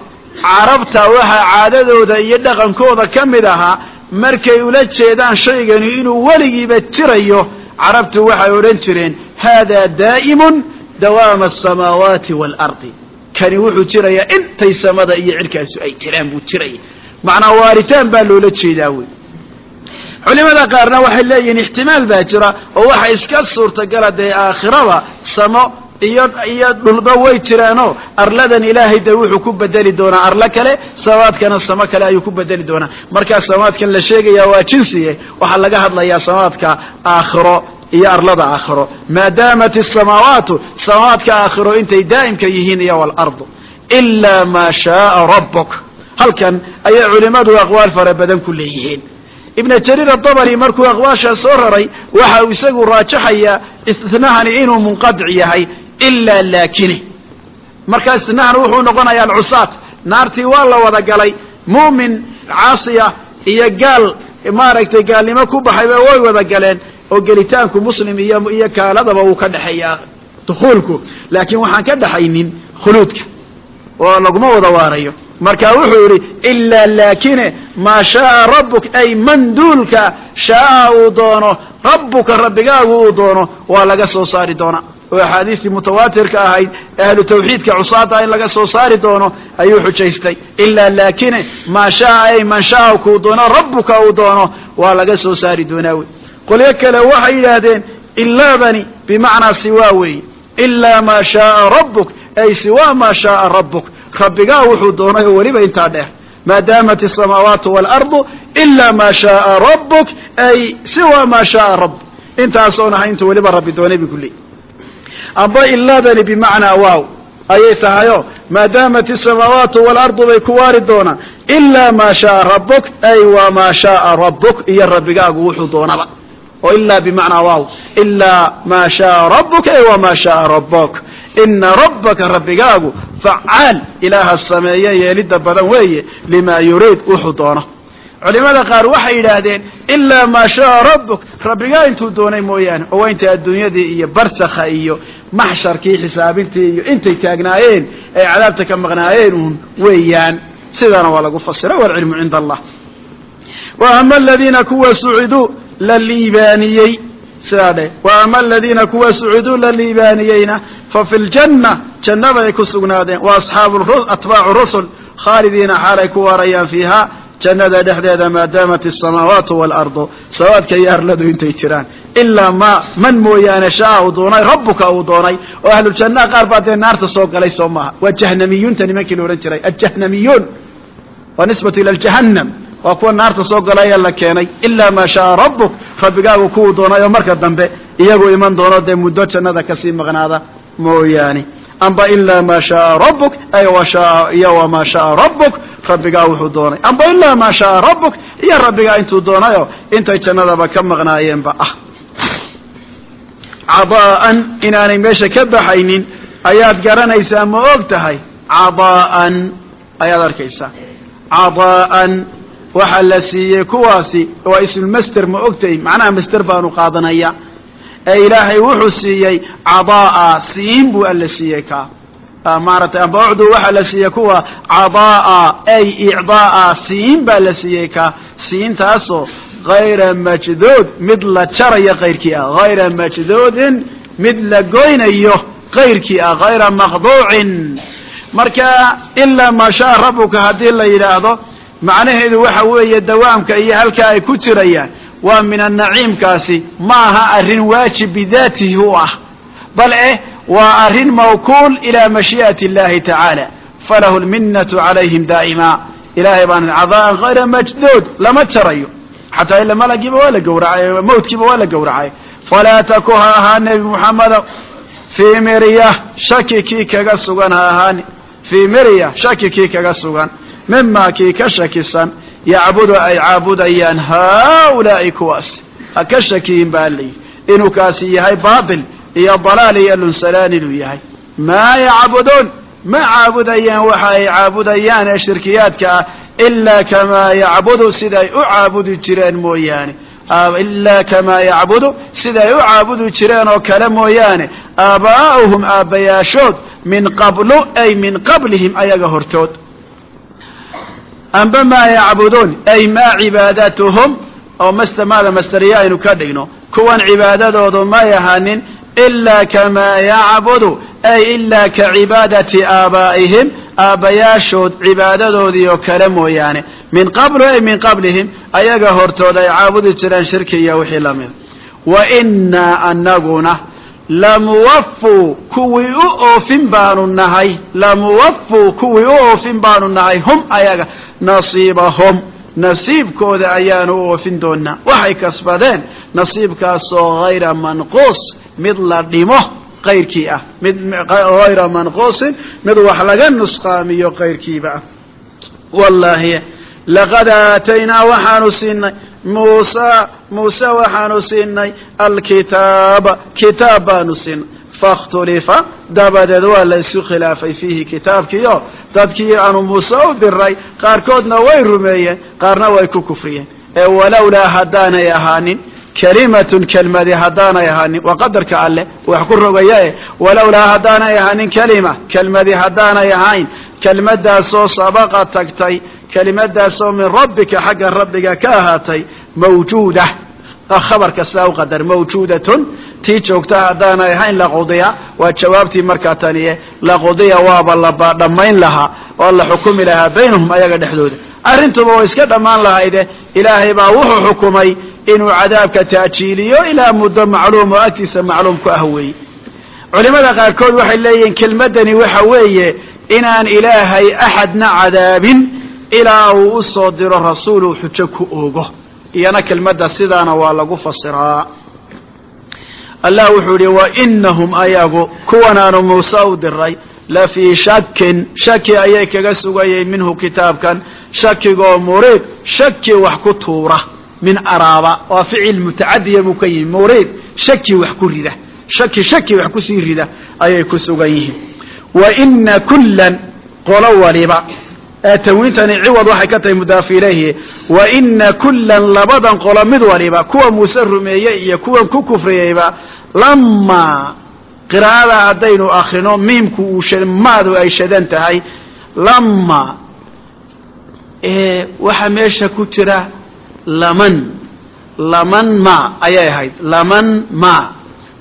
carabta waxaa caadadooda iyo dhaqankooda ka mid ahaa markay ula jeedaan shaygani inuu weligiiba jirayo carabtu waxay odhan jireen hada daa'imun dawaama asamaawaati waalardi kani wuxuu jirayaa intay samada iyo cirkaasu ay jiraan buu jiraya macnaa waaritaan baa loola jeedaa wey culimada qaarna waxay leeyihiin ixtimaal baa jira oo waxa iska suurtagala dee aakhiraba samo iyo iyo dhulba way jiraanoo arladan ilaahay dee wuxuu ku bedeli doonaa arlo kale samaadkana samo kale ayuu ku bedeli doonaa. Markaa samaadkan la sheegayaa waa jinsiye waxaa laga hadlayaa samaadka aakhiro iyo arlada aakhiro. Maadaamat asamaawaatu samaadka aakhiro intay daa'imka yihiin iyo waalardu ilaa maa shaaa rabbuk. Halkan ayay culimmadu aqwaal fara badan ku leeyihiin. Ibna jariir adabari markuu aqwaashaa soo raray waxa uu isagu raajaxayaa istinahani inuu munqadic yahay ilaa laakine markaa istinahan wuxuu noqonayaa alcusaat naartii waa la wada galay. Mu'min caasiya iyo gaal maaragtay gaalnimo ku baxayba way wada galeen oo gelitaanku muslim iyo iyo kaaladaba uu ka dhexeeyaa dukuulku. Laakiin waxaan ka dhexaynin khuluudka oo laguma wada waarayo. Marka wuxuu yidhi ilaa laakine maa shaaa rabbuk ay manduulka shaaa uu doono rabbuka rabbigaagu uu doono waa laga soo saari doonaa oo axaadiistii mutawaatirka ahayd ahlu tawxiidka cusaada in laga soo saari doono ayuu xujaystay. Ilaa laakine maa shaaa ay man shaaa kuu doono rabbuka uu doono waa laga soo saari doonaa. wey qolyo kale waxay yidhaahdeen ilaabani bimacnaa siwaa weeye. Ilaa maa shaaa rabbuk. Ay siwa maa shaaa rabbuk. Rabbigaa wuxuu doonay oo weliba intaa dheer. Maadaamat asamaawaatu waalardu ilaa maa shaaa rabbuk. Ay siwa maa shaaa rabbuk intaasoon ahay intuu weliba rabbi doonay bu kuleey amba ilaadani bimacnaa waaw. Ayay tahayo maadaamat asamaawaatu waalardu bay ku waari doonaan. Ilaa maa shaaa rabbuk. Ay wa maa shaaa rabbuk. Iyo rabbigaagu wuxuu doonaba oo ilaa bimacnaa waaw ilaa maa shaaa rabbuk ay wa maa shaaa rabbuk. Ina rabbaka rabbigaagu facaal ilaaha sameeye yeelidda badan weeye limaa yuriid wuxuu doono culimada qaar waxay yidhaahdeen ilaa maa shaaa rabbuk. Rabbigaa intuu doonay mooyaane oo waa intay adduunyadii iyo barsakha iyo maxsharkii xisaabintii iyo intay taagnaayeen ay cadaabta ka maqnaayeen uun weeyaan. Sidaana waa lagu fasira walcilmu cinda allah. Wa ama aladiina kuwa suciduu la liibaaniyey. Sidaa dheh wa ama aladiina kuwa suciduu la liibaaniyeyna fa fi ljanna janna bay ku sugnaadeen wa asxaabu atbaacu rusul khaalidiina xaalay ku waarayaan fiiha jannada dhexdeeda maadaamat asamaawaatu waalardu sawaadka iyo arladu intay jiraan. Ilaa ma man mooyaane shaa uu doonay rabbuka uu doonay oo ahlujannaha qaar baa dee naarta soo galay soo maaha. Waa jahnamiyuunta nimankii la odhan jiray aljahnamiyuun waa nisbatu ila ljahannam waa kuwa naarta soo galaya la keenay ilaa maa shaaa rabbuk rabbigaagu kuwuu doonay oo marka dambe iyagu iman doono dee muddo jannada ka sii maqnaada mooyaane. Amba ilaa maa shaaa rabbuk ay iyo wamaa shaaa rabbuk rabbigaa wuxuu doonay. Amba ilaa maa shaaa rabbuk iyo rabbigaa intuu doonayo intay jannadaba ka maqnaayeenba ah. Cadaa'an inaanay meesha ka baxaynin ayaad garanaysaa ma og tahay? Cadaa'an ayaad arkaysaa. Cadaa'an waxaa la siiyey kuwaasi waa ismulmaster ma ogtahay macnaha master baanu qaadanaya. Ee ilaahay wuxuu siiyey cadaa'a siin buu alla siiyey ka. Maaratay amba waxaa la siiyey kuwa cadaa'a ay icdaa'a siin baa la siiyey ka. Siintaasoo hayra majduud mid la jarayo kayrkii ah hayra majduudin mid la goynayo kayrkii ah hayra maqduucin marka ilaa maa shaa rabbuka haddii la yidhaahdo macnaheedu waxa weeye dawaamka iyo halkaa ay ku jirayaan waa min annaciimkaasi ma aha arrin waajib bidaatihi u ah bal eh waa arrin mawkuul ilaa mashii'ati اllahi tacaala falahu lminnatu calayhim daa'ima ilahay baan cadaa'an hayra majduud lama jarayo xataa ila malagiiba waa la gawracay mawtkiiba waa la gawracay falaa taku ha ahaa nebi muxamedo fii mirya shaki kii kaga sugan ha ahaani fii mirya shaki kii kaga sugan mimaa kii ka shakisan yacbudu ay caabudayaan haaulaa'i kuwaas. Ha ka shakiyin baa layidhi inuu kaasi yahay baatil iyo dalaal iyo lunsalaan inuu yahay. Maa yacbuduun ma caabudayaan waxa ay caabudayaan ee shirkiyaadka ah ilaa kamaa yacbudu siday u caabudi jireen mooyaane. Ilaa kamaa yacbudu siday u caabudi jireen oo kale mooyaane. Aabaa'uhum aabbayaashood min qablu ay min qablihim ayaga hortood amba maa yacbuduun ay maa cibaadatuhum oo mastamaada masteriya aynu ka dhigno. Kuwan cibaadadoodu may ahanin ilaa kamaa yacbudu ay ilaa ka cibaadati aabaa'ihim aabbayaashood cibaadadoodii oo kale mooyaane. Min qablu ay min qablihim ayaga hortood ay caabudi jireen shirki iyo wixii lamida wa innaa anaguna lamuwafuu kuwii u oofin baanu nahay lamuwafuu kuwii u oofin baanu nahay hum ayaga nasiibahum. Nasiibkooda ayaanu u oofin doonaa waxay kasbadeen nasiibkaasoo hayra manquus mid la dhimo qayrkii ah. Mid hayra manquusin mid wax laga nusqaamiyo qayrkiiba ah. Wallaahi laqad aataynaa waxaanu siinay muusa muuse waxaanu siinay alkitaaba kitaab baanu siinay fakhtulifa dabadeed waa la isku khilaafay fiihi kitaabkiio dadkii aanu muuse u diray qaarkoodna way rumeeyeen qaarna way ku kufriyeen ee walowlaa haddaanay ahaanin kalimatun kelmadi haddaanay ahaanin waa qadarka alleh wax ku rogaya e walowlaa haddaanay ahaanin kelima kelmadi haddaanay ahayn kelmadaasoo sabaqa tagtay kelimadaasoo min rabbika xagga rabbiga ka ahaatay mawjuuda khabarka sidaa u qadar mawjuudatun tii joogta haddaanay ahayn laqudiya waa jawaabtii markaa taniye laqudiya waaba laba dhammayn lahaa oo la xukumi lahaa baynahum ayaga dhexdooda. Arrintuba way iska dhammaan lahayde ilaahay baa wuxuu xukumay inuu cadaabka taajiiliyo ilaa muddo macluum oo agtiisa macluum ku ah weeye. Culimada qaarkood waxay leeyihiin kelmaddani waxa weeye inaan ilaahay axadna cadaabin ilaa uu u soo diro rasuul uu xujo ku oogo. Iyana kelmadda sidaana waa lagu fasiraa allah wuxuu yihi wainahum ayagu kuwanaanu muuse u diray la fii shakin shaki ayay kaga sugayeen minhu kitaabkan. Shakigoo muriid shaki wax ku tuura min araaba. Waa ficil mutacadiya buu ka yihi muriid shaki wax ku rida. Shaki shaki wax ku sii rida ayay ku sugan yihiin waina kullan qolo waliba tanwiintani ciwad waxay ka tahay mudaafi ilayhi waina kullan labadan qolo mid waliba kuwa muuse rumeeyey iyo kuwan ku kufriyeyba lamaa qiraa'ada haddaynu akrino miimku uu maadu ay shadan tahay lama waxaa meesha ku jira laman laman ma ayay ahayd laman ma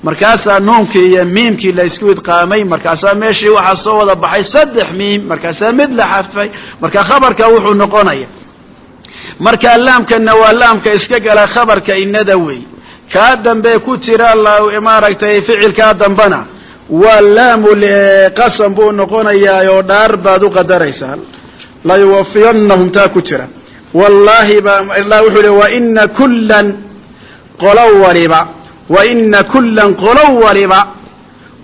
markaasaa nuunkii iyo miimkii la isku idqaamay markaasaa meeshii waxaa soo wada baxay saddex miim markaasaa mid la xadfay marka khabarka wuxuu noqonaya. Markaa laamkana waa laamka iska gala khabarka inada wey. Kaa dambe ku jira maaragtay ficilkaa dambana waa laamu qasam buu noqonayaa oo dhaar baad u qadaraysaa. Layuwafiyanahum taa ku jira. Wallaahi ba ilah wuxuu hi waina kullan qolo waliba waina kullan qolo waliba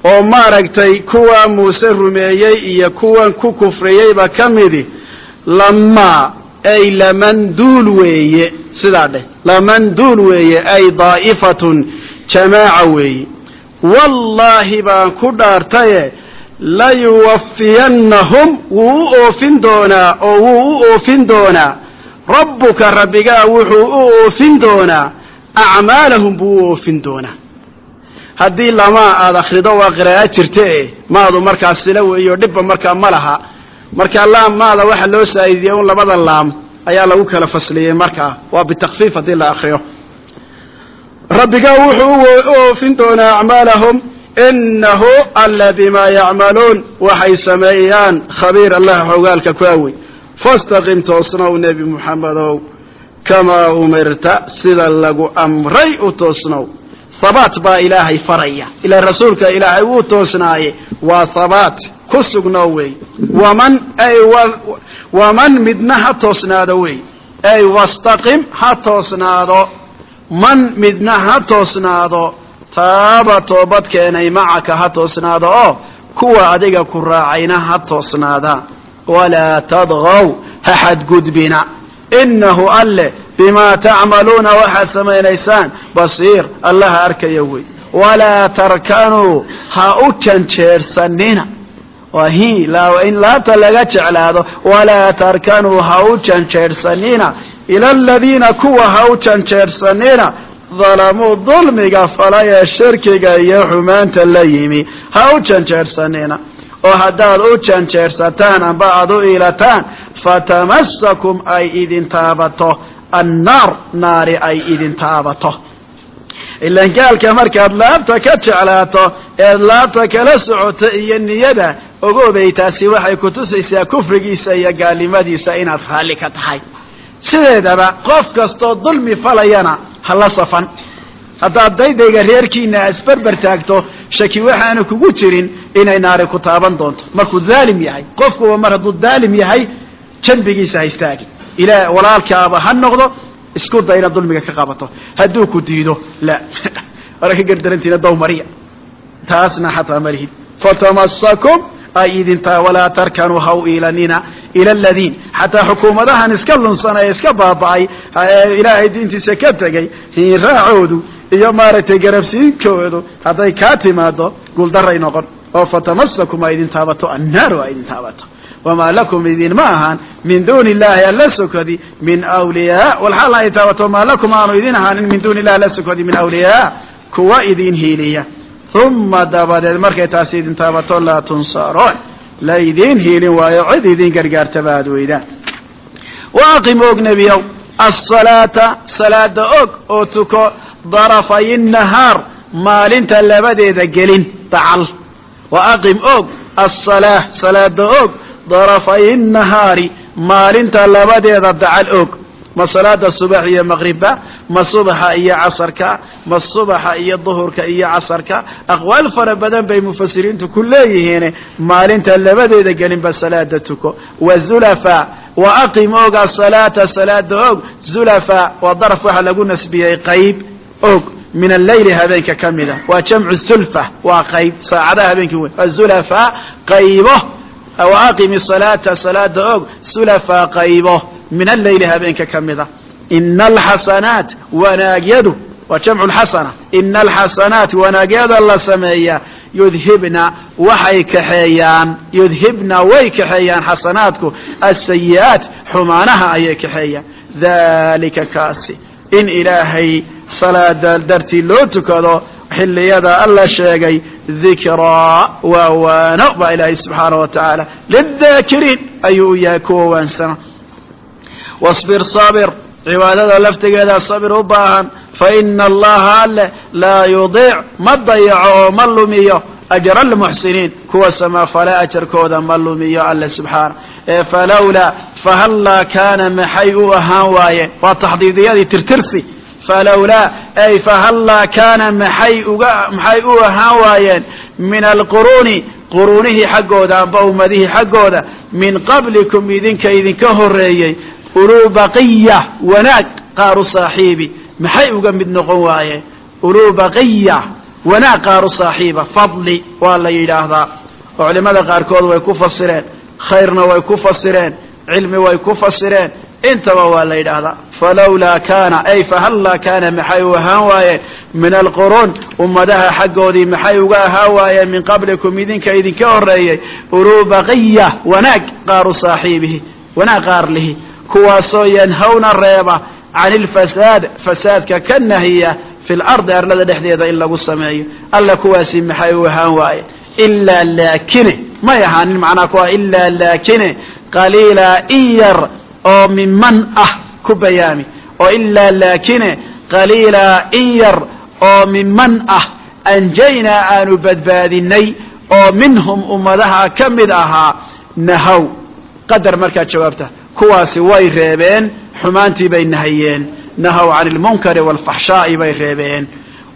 oo maaragtay kuwa muuse rumeeyey iyo kuwan ku kufriyeyba ka midi lamaa ay lamanduul weeye sidaa dheh lamanduul weeye ay daa'ifatun jamaaca weeye. Wallaahi baan ku dhaartaye layuwafiyannahum wuu u oofin doonaa oo wuu u oofin doonaa. Rabbuka rabbigaa wuxuu u oofin doonaa acmaalahum buu u oofin doonaa haddii lamaa aada akhrido waa qiraa'o jirta e maadu markaa sila weeyo dhibba markaa ma laha markaa laam maada waxa loo saaidiyey un labada laam ayaa lagu kala fasliyey markaa waa bitakfiif haddii la akriyo rabbigaa wuxuu u oofin doonaa acmaalahum inahu alla bimaa yacmaluun waxay sameeyaan khabiir allah xogaalka ku awey fastaqim kamaa umirta sida lagu amray u toosnow habaat baa ilaahay faraya ilaa rasuulka ilaahay wuu toosnaaye waa habaat ku sugnow wey waman ay waman midna ha toosnaado wey ay wastaqim ha toosnaado man midna ha toosnaado taaba toobad keenay macaka ha toosnaado oo kuwa adiga ku raacayna ha toosnaadaan walaa tadgaw ha xadgudbina innahu alle bimaa tacmaluuna waxaad samaynaysaan basiir allaha arkaya wey walaa tarkanuu ha u janjeersanina waa hi in laabta laga jeclaado walaa tarkanuu ha u janjeersanina ila aladiina kuwa ha u janjeersanina dalamuu dulmiga falaya shirkiga iyo xumaanta la yimi ha u janjeersanina oo haddaad u janjeersataan amba aad u iilataan fatamasakum ay idin taabato. Annaar naari ay idin taabato. Ilan gaalka markaad laabta ka jeclaato eed laabta kala socoto iyo niyada ogoobay taasi waxay kutusaysaa kufrigiisa iyo gaalnimadiisa inaad raalli ka tahay. Sideedaba qof kastoo dulmi falayana hala safan haddaad daydayga reerkiina isberber taagto shaki waxaanu kugu jirin inay naari ku taaban doonto. Markuu daalim yahay qofkuba mar hadduu daalim yahay janbigiisa ha istaagi ilaa walaalkaaba ha noqdo isku day inaad dulmiga ka qabato. Hadduu ku diido la. [laughs] Wara ka gardarantiina dow mariya taasna xataa malihid fatamasakum ay idintaa walaa tarkanuu ha u iilanina ila aladiin xataa xukuumadahan iska lunsanay iska baaba'ay ilaahay diintiisa ka tegay hiinraacoodu iyo maaragtay garabsiinkoodu hadday kaa timaado guuldaray noqon. Oo fatamasakum ay idin taabato. Annaaru ay idin taabato. Wamaa lakum idinma ahaan min duuni illahi alla sokodi min wliyaa walxaal ay taabato maa lakum aanu idin ahaanin min duuni illahi alla sokodi min awliyaa. Kuwa idin hiiliya uma dabadeed markay taasi idin taabato laa tunsaroon la idiin hiilin waayo cid idin gargaartaba aad weydaan wa aqim og nebiyow asalaata salaada og oo tuko darafay nahaar maalinta labadeeda gelin dacal wa aqim og asalaa salaada og darafay nahaari maalinta labadeeda dacal og ma salaada subax iyo maqribba ma subaxa iyo casarka ma subaxa iyo duhurka iyo casarka. Aqwaal fara badan bay mufasiriintu ku leeyihiin maalinta labadeeda gelinba salaada tuko. Wa zulafa wa aqim og asalaata salaada og. Zulafa waa daraf waxaa lagu nasbiyey qayb og. Min alleyli habeenka ka mida waa jamcu zulfa waa qayb. Saacadaha habeenkii wey azulafa qaybo wa aqimi salaata salaada og zulafa qaybo min alleyli habeenka ka mida ina alxasanaat wanaagyadu waa jamcu lxasana ina alxasanaat wanaagyada la sameeya yudhibna waxay kaxeeyaan yudhibna way kaxeeyaan xasanaadku asayi'aat xumaanaha ayay kaxeeyaan dalika kaasi in ilaahay salaada dartii loo tukado xilliyada alla sheegay dikraa waa waano baa ilaahay subxaana wa tacaala lidaakiriin ayuu u yahay kuwa waansana. Wasbir sabir cibaadada laftigeeda sabir u baahan fa ina allaha alle laa yudiic ma dayaco oo ma lumiyo ajra almuxsiniin kuwa samafale ajarkooda ma lumiyo alle subxaana. Ee falowlaa fahallaa kaana maxay u ahaan waayeen waa taxdiidiyadii tirtirsi falowlaa ay fahallaa kaana maxay uga maxay u ahaan waayeen min alquruuni quruunihii xaggooda amba ummadihii xaggooda min qablikum idinka idinka horeeyey uluu baqiya wanaag qaaru saaxiibi maxay uga mid noqon waayeen uluu baqiya wanaag qaaru saaxiiba fadli waa la yidhaahdaa oo culimada qaarkood way ku fasireen khayrna way ku fasireen cilmi way ku fasireen intaba waa la yidhaahdaa falowlaa kaana ay fahallaa kaana maxay u ahaan waayeen min alquruun ummadaha xaggoodii maxay uga ahaan waayeen min qablikum idinka idinka horeeyey uluu baqiya wanaag qaaru saaxiibihi wanaag qaar lihi. Kuwaasoo yanhawna reeba can ilfasaad fasaadka ka nahiya fi lardi arlada dhexdeeda in lagu sameeyo. Alla kuwaasi maxay u ahaan waayeen ilaa laakine. May ahaanin macnaha kuwa ilaa laakine. Qaliila in yar oo miman ah ku bayaami oo ilaa laakine qaliila in yar oo miman ah anjaynaa aanu badbaadinay oo minhum ummadaha ka mid ahaa nahaw qadar markaad jawaabta kuwaasi way reebeen xumaantii bay nahayeen. Nahaw can ilmunkari waalfaxshaa'i bay reebeen.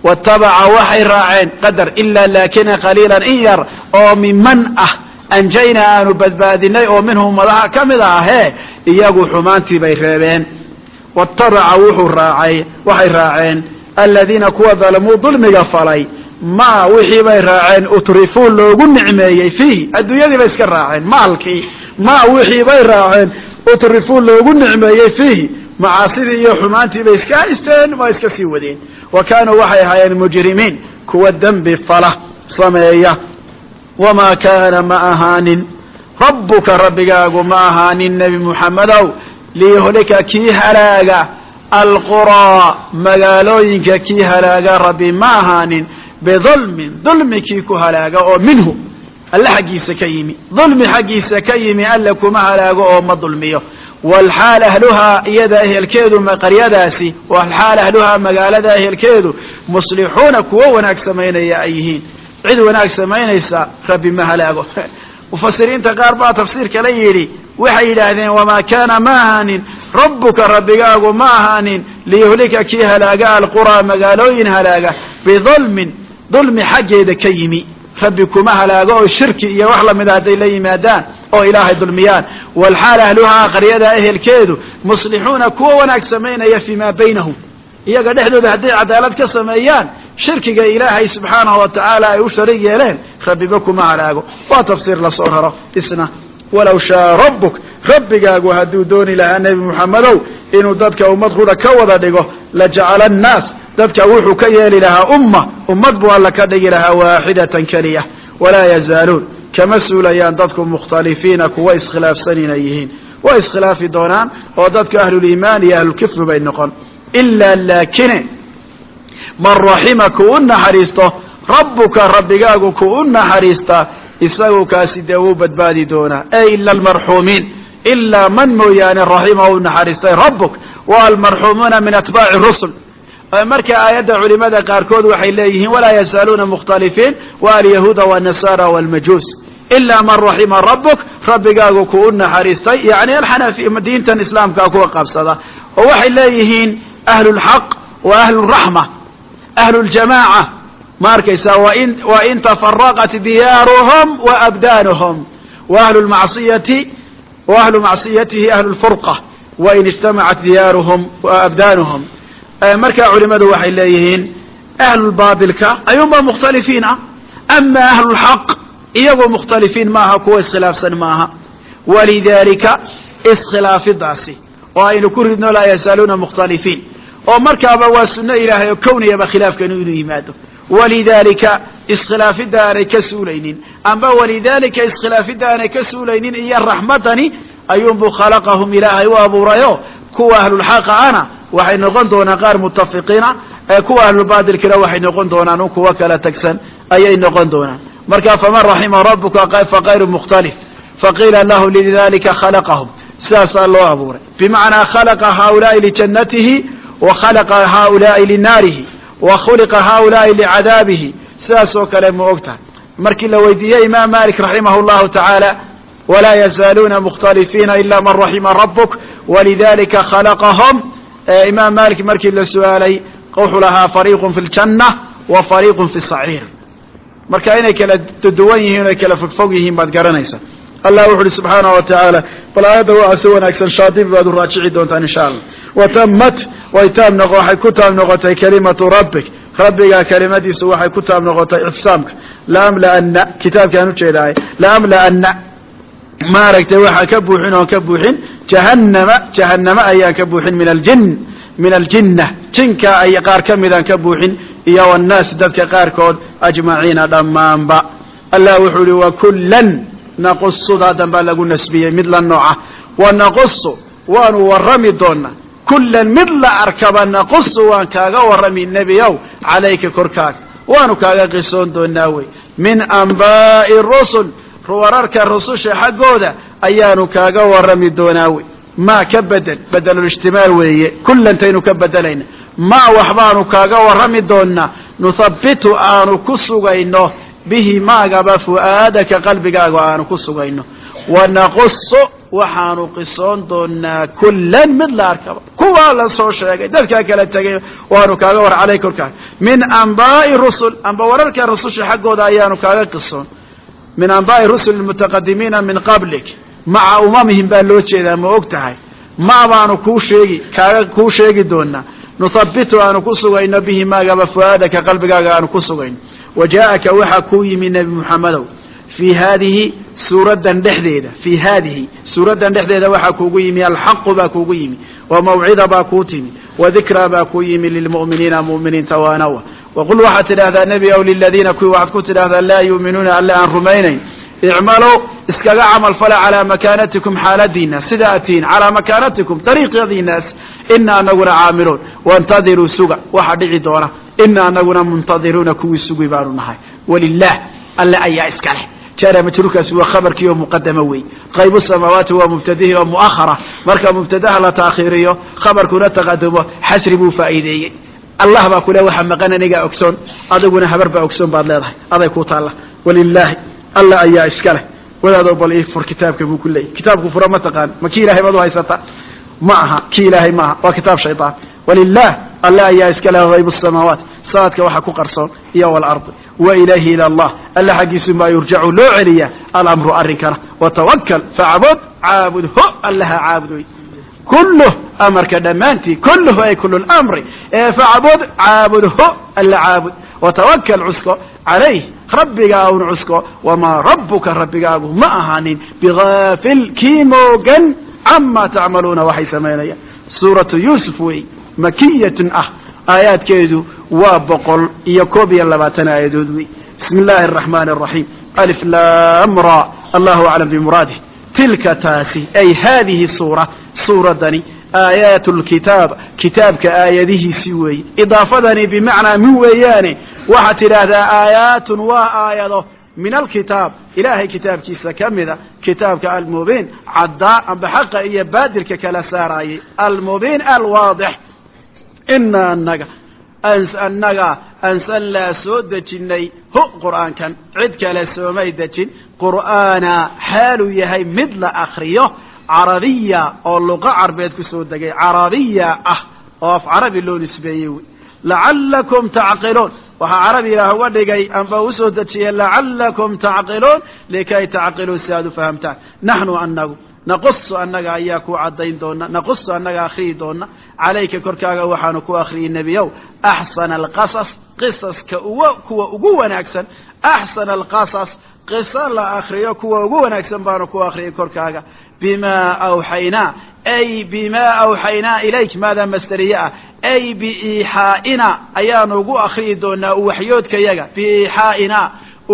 Watabaca waxay raaceen qadar ilaa laakina qaliilan in yar oo miman ah anjaynaa aanu badbaadinay oo minhum ummadaha ka mid ah hee iyagu xumaantii bay reebeen watabaca wuxuu raacay waxay raaceen aladiina kuwa dalamuu dulmiga falay maa wixii bay raaceen utrifuu loogu nicmeeyey fiihi adduunyadii bay iska raaceen maalkii maa wixii bay raaceen utrifuu loogu nicmeeyey fiihi macaasidii iyo xumaantii bay iska haysteen waa iska sii wadeen wa kaanuu waxay ahaayeen mujrimiin kuwa dembi fala sameeya wamaa kaana ma ahaanin rabbuka rabbigaagu ma ahaanin nebi muxammedow liyahlika kii halaaga alquraa magaalooyinka kii halaaga rabbi ma ahaanin bidulmin dulmi kii ku halaaga oo minhu alle xaggiisa ka yimi dulmi xaggiisa ka yimi alle kuma halaago oo ma dulmiyo walxaal ahluhaa iyada ehelkeedu qaryadaasi walxaal ahluhaa magaalada ehelkeedu muslixuuna kuwo wanaag samaynaya ay yihiin cid wanaag samaynaysa rabbi ma halaago. [laughs] Mufasiriinta qaar baa tafsiirka la yidhi waxay yidhaahdeen wamaa kaana ma ahaanin rabbuka rabbigaagu ma ahaanin liyuhlika kii halaaga alquraa magaalooyin halaaga bidulmin dulmi xaggeeda ka yimi. Rabbi kuma halaago oo shirki iyo wax lamida hadday la yimaadaan oo ilaahay dulmiyaan. Walxaal ahluhaa qaryada ehelkeedu muslixuuna kuwa wanaag samaynaya fii ma baynahum. Iyaga dhexdooda hadday cadaalad ka sameeyaan shirkiga ilaahay subxaanahu wa tacaala ay u sharig yeeleen rabbiba kuma halaago waa tafsiir la soo raro isna walow shaa rabbuk rabbigaagu hadduu dooni lahaa nebi muxammedow inuu dadka ummad qura ka wada dhigo lajacala annaas dadka wuxuu ka yeeli lahaa umma ummad buu alla ka dhigi lahaa waaxidatan keliya. Walaa yazaaluun kama suulayaan dadku mukhtalifiina kuwa iskhilaafsan inay yihiin. Way iskhilaafi doonaan oo dadka ahluliimaan iyo ahlulkifri bay noqon. Ilaa laakine man raxima ku u naxariisto rabbuka rabbigaagu ku u naxariista isagu kaasi dee wuu badbaadi doonaa. E ila almarxuumiin ilaa man mooyaane raxima u naxariistay rabbuk wa almarxuumuuna min atbaaci rusul. Marka aayadda culimada qaarkood waxay leeyihiin walaa yazaaluuna mukhtalifiin wa alyahuuda wاnasara wاlmajuus ilaa man raxima rabbuk rabbigaagu ku u naxariistay yani alxanafi diintan islaamkaa kuwa qabsada. Oo waxay leeyihiin ahlu wa ahlu ahlu ljamaaca ma arkaysaa wain wain tafaraqat diyaaruhum wa abdaanuhum wa ahlu lmacsiyati wa ahlu macsiyatihi ahlu lfurqa wain ijtamacat diyaaruhum wa abdaanuhum markaa culimadu waxay leeyihiin ahlulbaatilka ayuunba mukhtalifiin ah ama ahlulxaq iyagoo mukhtalifiin maaha kuwa iskhilaafsan maaha walidalika iskhilaafidaasi oo aynu ku ridno laa yazaaluuna mukhtalifiin oo markaaba waa sunno ilaahay oo kowniyaba khilaafkanu inuu yimaado. Walidalika iskhilaafidda aanay ka suulaynin. Amba walidalika iskhilaafidda aanay ka suulaynin iyo raxmadani ayuunbuu khalaqahum ilaahay u abuurayo. Kuwa ahlulxaqa ana waxay noqon doonaan qaar mutafiqiina kuwa ahlulbaatilkina waxay noqon doonaan un kuwa kala tagsan ayay noqon doonaan. Marka faman raxima rabuka faqayru mukhtalif. Faqiila lahu lidalika khalaqahum. Sidaasaa loo abuuray. Bimacnaa khalaqa haulaai lijannatihi haulaai linaarihi wa khuliqa haulaai licadaabihi sidaas oo kale ma og tahay markii la weydiiyey imaam malik raximah llahu tacaala walaa yazaaluuna mukhtalifiina ila man raxima rabuk walidalika khalaqahum imaam malik markii la su'aalay wuxuu lahaa fariiqun fi ljanna wa fariiqun fi saciir marka inay kala duwan yihiin oy kala fogfog yihiin baad garanaysa allah wuxu uhi subxaana wa tacaala bal aayadda waa si wanaagsan shaadibi baad u raajici doontaan insha allah watamat way taam noqo waxay ku taam noqotay kalimatu rabbik. Rabbigaa kelimadiisu waxay ku taam noqotay ixsaamka laamlaana kitaabkaan ujeedaay laamlaana maaragtay waxaa ka buuxin oon ka buuxin jahannama jahannama ayaan ka buuxin min aljin min aljinna jinka ay qaar ka midaan ka buuxin iyo wannaasi dadka qaarkood ajmaciina dhammaanba. Allah wuxuu ihi wakullan naqusudaa dambaa lagu nasbiyey mid la nooca wa naqusu waanu warrami doonaa kullan mid la arkaba naqusu waan kaaga warrami nebiow calayka korkaaga waanu kaaga qisoon doonaa wey min anbaa'i rusul wararka rususha xaggooda ayaanu kaaga warrami doonaa wey maa ka bedel bedelulijtimaal weeye kullantaynu ka bedelayna maa waxbaanu kaaga warrami doonaa nuthabbitu aanu ku sugayno bihi maagaba fu'aadaka qalbigaaga aanu ku sugayno. Wanaqusu waxaanu qisoon doonaa kullan mid la arkaba. Kuwaa la soo sheegay dadkaa kala tegay waanu kaaga war calay korkaaga min anbaa'i rusul amba wararka rususha xaggooda ayaanu kaaga qisoon. Min anbaa'i rusul mutaqadimiina min qablik. Maca umamihim baa loo jeedaa ma og tahay ma baanu kuu sheegi kaaga kuu sheegi doonaa nuthabitu aanu ku sugayno bihi maagaba fu'aadaka qalbigaaga aanu ku sugayno wa jaa'aka waxaa kuu yimi nebi muxamedow fii haadihi suuraddan dhexdeeda fii haadihi suuraddan dhexdeeda waxaa kuugu yimi alxaqu baa kuugu yimi wa mawcida baa kuu timi wa dikraa baa kuu yimi lilmu'miniina mu'miniinta waanawa waqul waxaad tidhaahdaa nebi ow liladiina kuwii waxaad ku tidhaahdaa laa yuuminuuna alle aan rumaynayn. Icmaluu iskaga camal fala calaa makaanatikum xaaladiina sida atiin calaa makaanatikum dariiqyadiinaas ina anaguna caamiluun waintadiruu suga waxa dhici doona ina anaguna muntadiruuna kuwii sugi baanu nahay walilah alle ayaa iska leh jaara majruurkaasi waa khabarkii oo muqadama wey qaybu samaawaati waa mubtadihii oo mu'ahara marka mubtadaha la taakhiiriyo khabarkuna taqadumo xasri buu faa'iideeyey allah baa kule waxa maqan anigaa ogsoon adiguna habar baa ogsoon baad leedahay aday ku taalla walilaahi alla ayaa iska leh wadaadoo bal ii fur kitaabka buu ku leeyay kitaabku fura ma taqaan ma kii ilahay baad u haysata ma aha kii ilaahay ma aha waa kitaab shaydaan walilah alle ayaa iska leh hayb samaawaat. Saadka waxa ku qarsoon iyo walardi wa ilayhi ila allah. Alle xaggiisumaa yurjacu loo celiya alamru arrinkana. Watawakal facbud caabud ho allaha caabud wey kulluh amarka dhammaantii kulluhu ay kulu lmri ee facbud caabud ho alla caabud. Watawakal cusko. Calayh rabbigaa un cusko. Wamaa rabbuka rabbigaagu ma ahaanin. Bigaafil kii moogan camaa tacmaluuna waxay samaynayaan suuratu yuusuf wey makiyatun ah aayaadkeedu waa boqol iyo koob iyo labaatan aayadood wey bismi illaahi araxmaani araxiim alif lam ra. Allahu aclam bimuraadih. Tilka taasi ay haadihi suura suuradani aayaat lkitaab kitaabka aayadihiisi weeye idaafadani bimacnaa min weeyaane. Waxaad tidhaahdaa aayaatun waa aayado min alkitaab ilaahay kitaabkiisa ka mida kitaabka almubiin caddaa amba xaqa iyo baadilka kala saaraayay almubiin alwaadix ina anaga annaga ansalnaa soo dejinnay hu qur'aankan cid kale soomay dejin qur'aana xaaluu yahay mid la akriyo carabiya oo luqo carbeed ku soo degay carabiya ah oo af carabi loo nisbeeyey lacallakum tacqiluun. Waxaa carabi ilaah uga dhigay amba u soo dejiyey lacallakum tacqiluun likay tacqiluun si aad u fahamtaan. Naxnu anagu naqusu annaga ayaa ku caddayn doona naqusu annaga akhriyi doona calayka korkaaga waxaanu ku akhriyey nebiyow axsana alqasas qisaska uwa kuwa ugu wanaagsan axsana alqasas qiso la akriyo kuwa ugu wanaagsan baanu ku akhriyay korkaaga bima awxaynaa ay bima awxaynaa ilayk maadaa masteriye ah ay biiixaa'ina ayaanu ugu akriyi doonaa uwaxyoodkayaga biiixaa'ina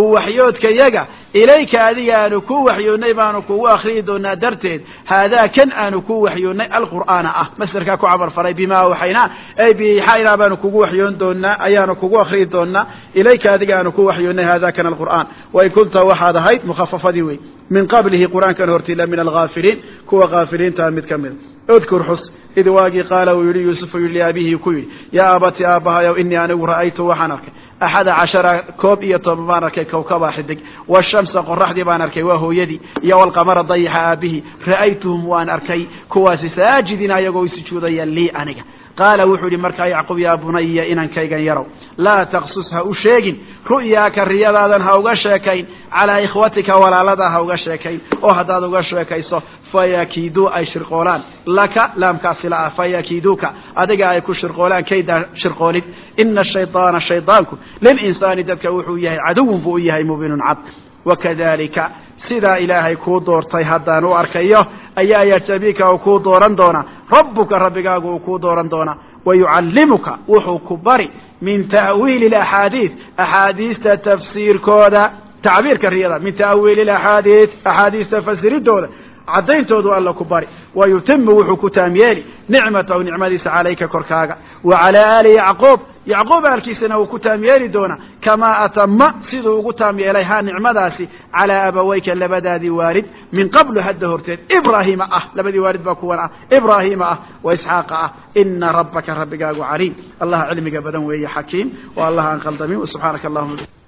uwaxyoodkayaga ilayka adiga aanu ku waxyoonnay baanu kugu akriyi doonaa darteed haadaa kan aanu ku waxyoonnay alqur'aana ah masderkaa ku camal faray bima awxaynaa ay biixaa'ina baanu kugu waxyoon doonaa ayaanu kugu akriyi doonaa ilayka adiga aanu ku waxyoonnay haadaa kan alqur'aan wain kunta waxaad ahayd mukhafafadii wey min qablihi qur'aankan hortila min alghaafiliin kuwa haafiliintaa mid ka mida udkur xus id waagii qaala uu yidhi yuusufu yidhi liabihi ku yidhi yaa abati aabbahayow inii anigu ra'aytu waxaan arkay axada cashara koob iyo toban baan arkay kawkabaa xidig washamsa qoraxdii baan arkay waa hooyadii iyo walqamara dayaxa aabihii ra'aytuhum waan arkay kuwaasi saajidin ayagoo isujuudaya lii aniga qaala wuxuu yidhi markaa yacquub yaa bunaya inankaygan yarow laa taqsus ha u sheegin. Ru'yaaka riyadaadan ha uga sheekayn. Calaa ikhwatika walaalada ha uga sheekayn. Oo haddaad uga sheekayso fayakiiduu ay shirqoolaan. Laka laamkaasi la ah fayakiiduuka. Adiga ay ku shirqoolaan kaydaa shirqoolid ina shayطaana shayطaanku lilinsaani dadka wuxuu yahay caduwun buu u yahay mubiinun cad. Wakadalika sidaa ilaahay kuu doortay haddaan u arkayo ayaa yajtabika uu kuu dooran doonaa. Rabbuka rabbigaagu uu kuu dooran doonaa. Wayucallimuka wuxuu ku bari min ta'wiili axaadiid axaadiista tafsiirkooda tacbiirka riyada min ta'wiili axaadiid axaadiista fasiridooda caddayntoodu alla ku bari. Wayutimu wuxuu ku taam yeeli nicmatahu nicmadiisa calayka korkaaga. Wa calaa aali yacquub. Yacquub aalkiisana wuu ku taam yeeli doonaa. Kamaa atama siduu ugu taam yeelay ha nicmadaasi calaa abaweyka labadaadii waalid. Min qablu hadda horteed ibraahiima ah. Labadii waalid baa kuwan ah. Ibraahiima ah wa isxaaqa ah. Ina rabbaka rabbigaagu caliim allah cilmiga badan weeye xakiim. Oo allah aan qaldamin subxaanaka allahuma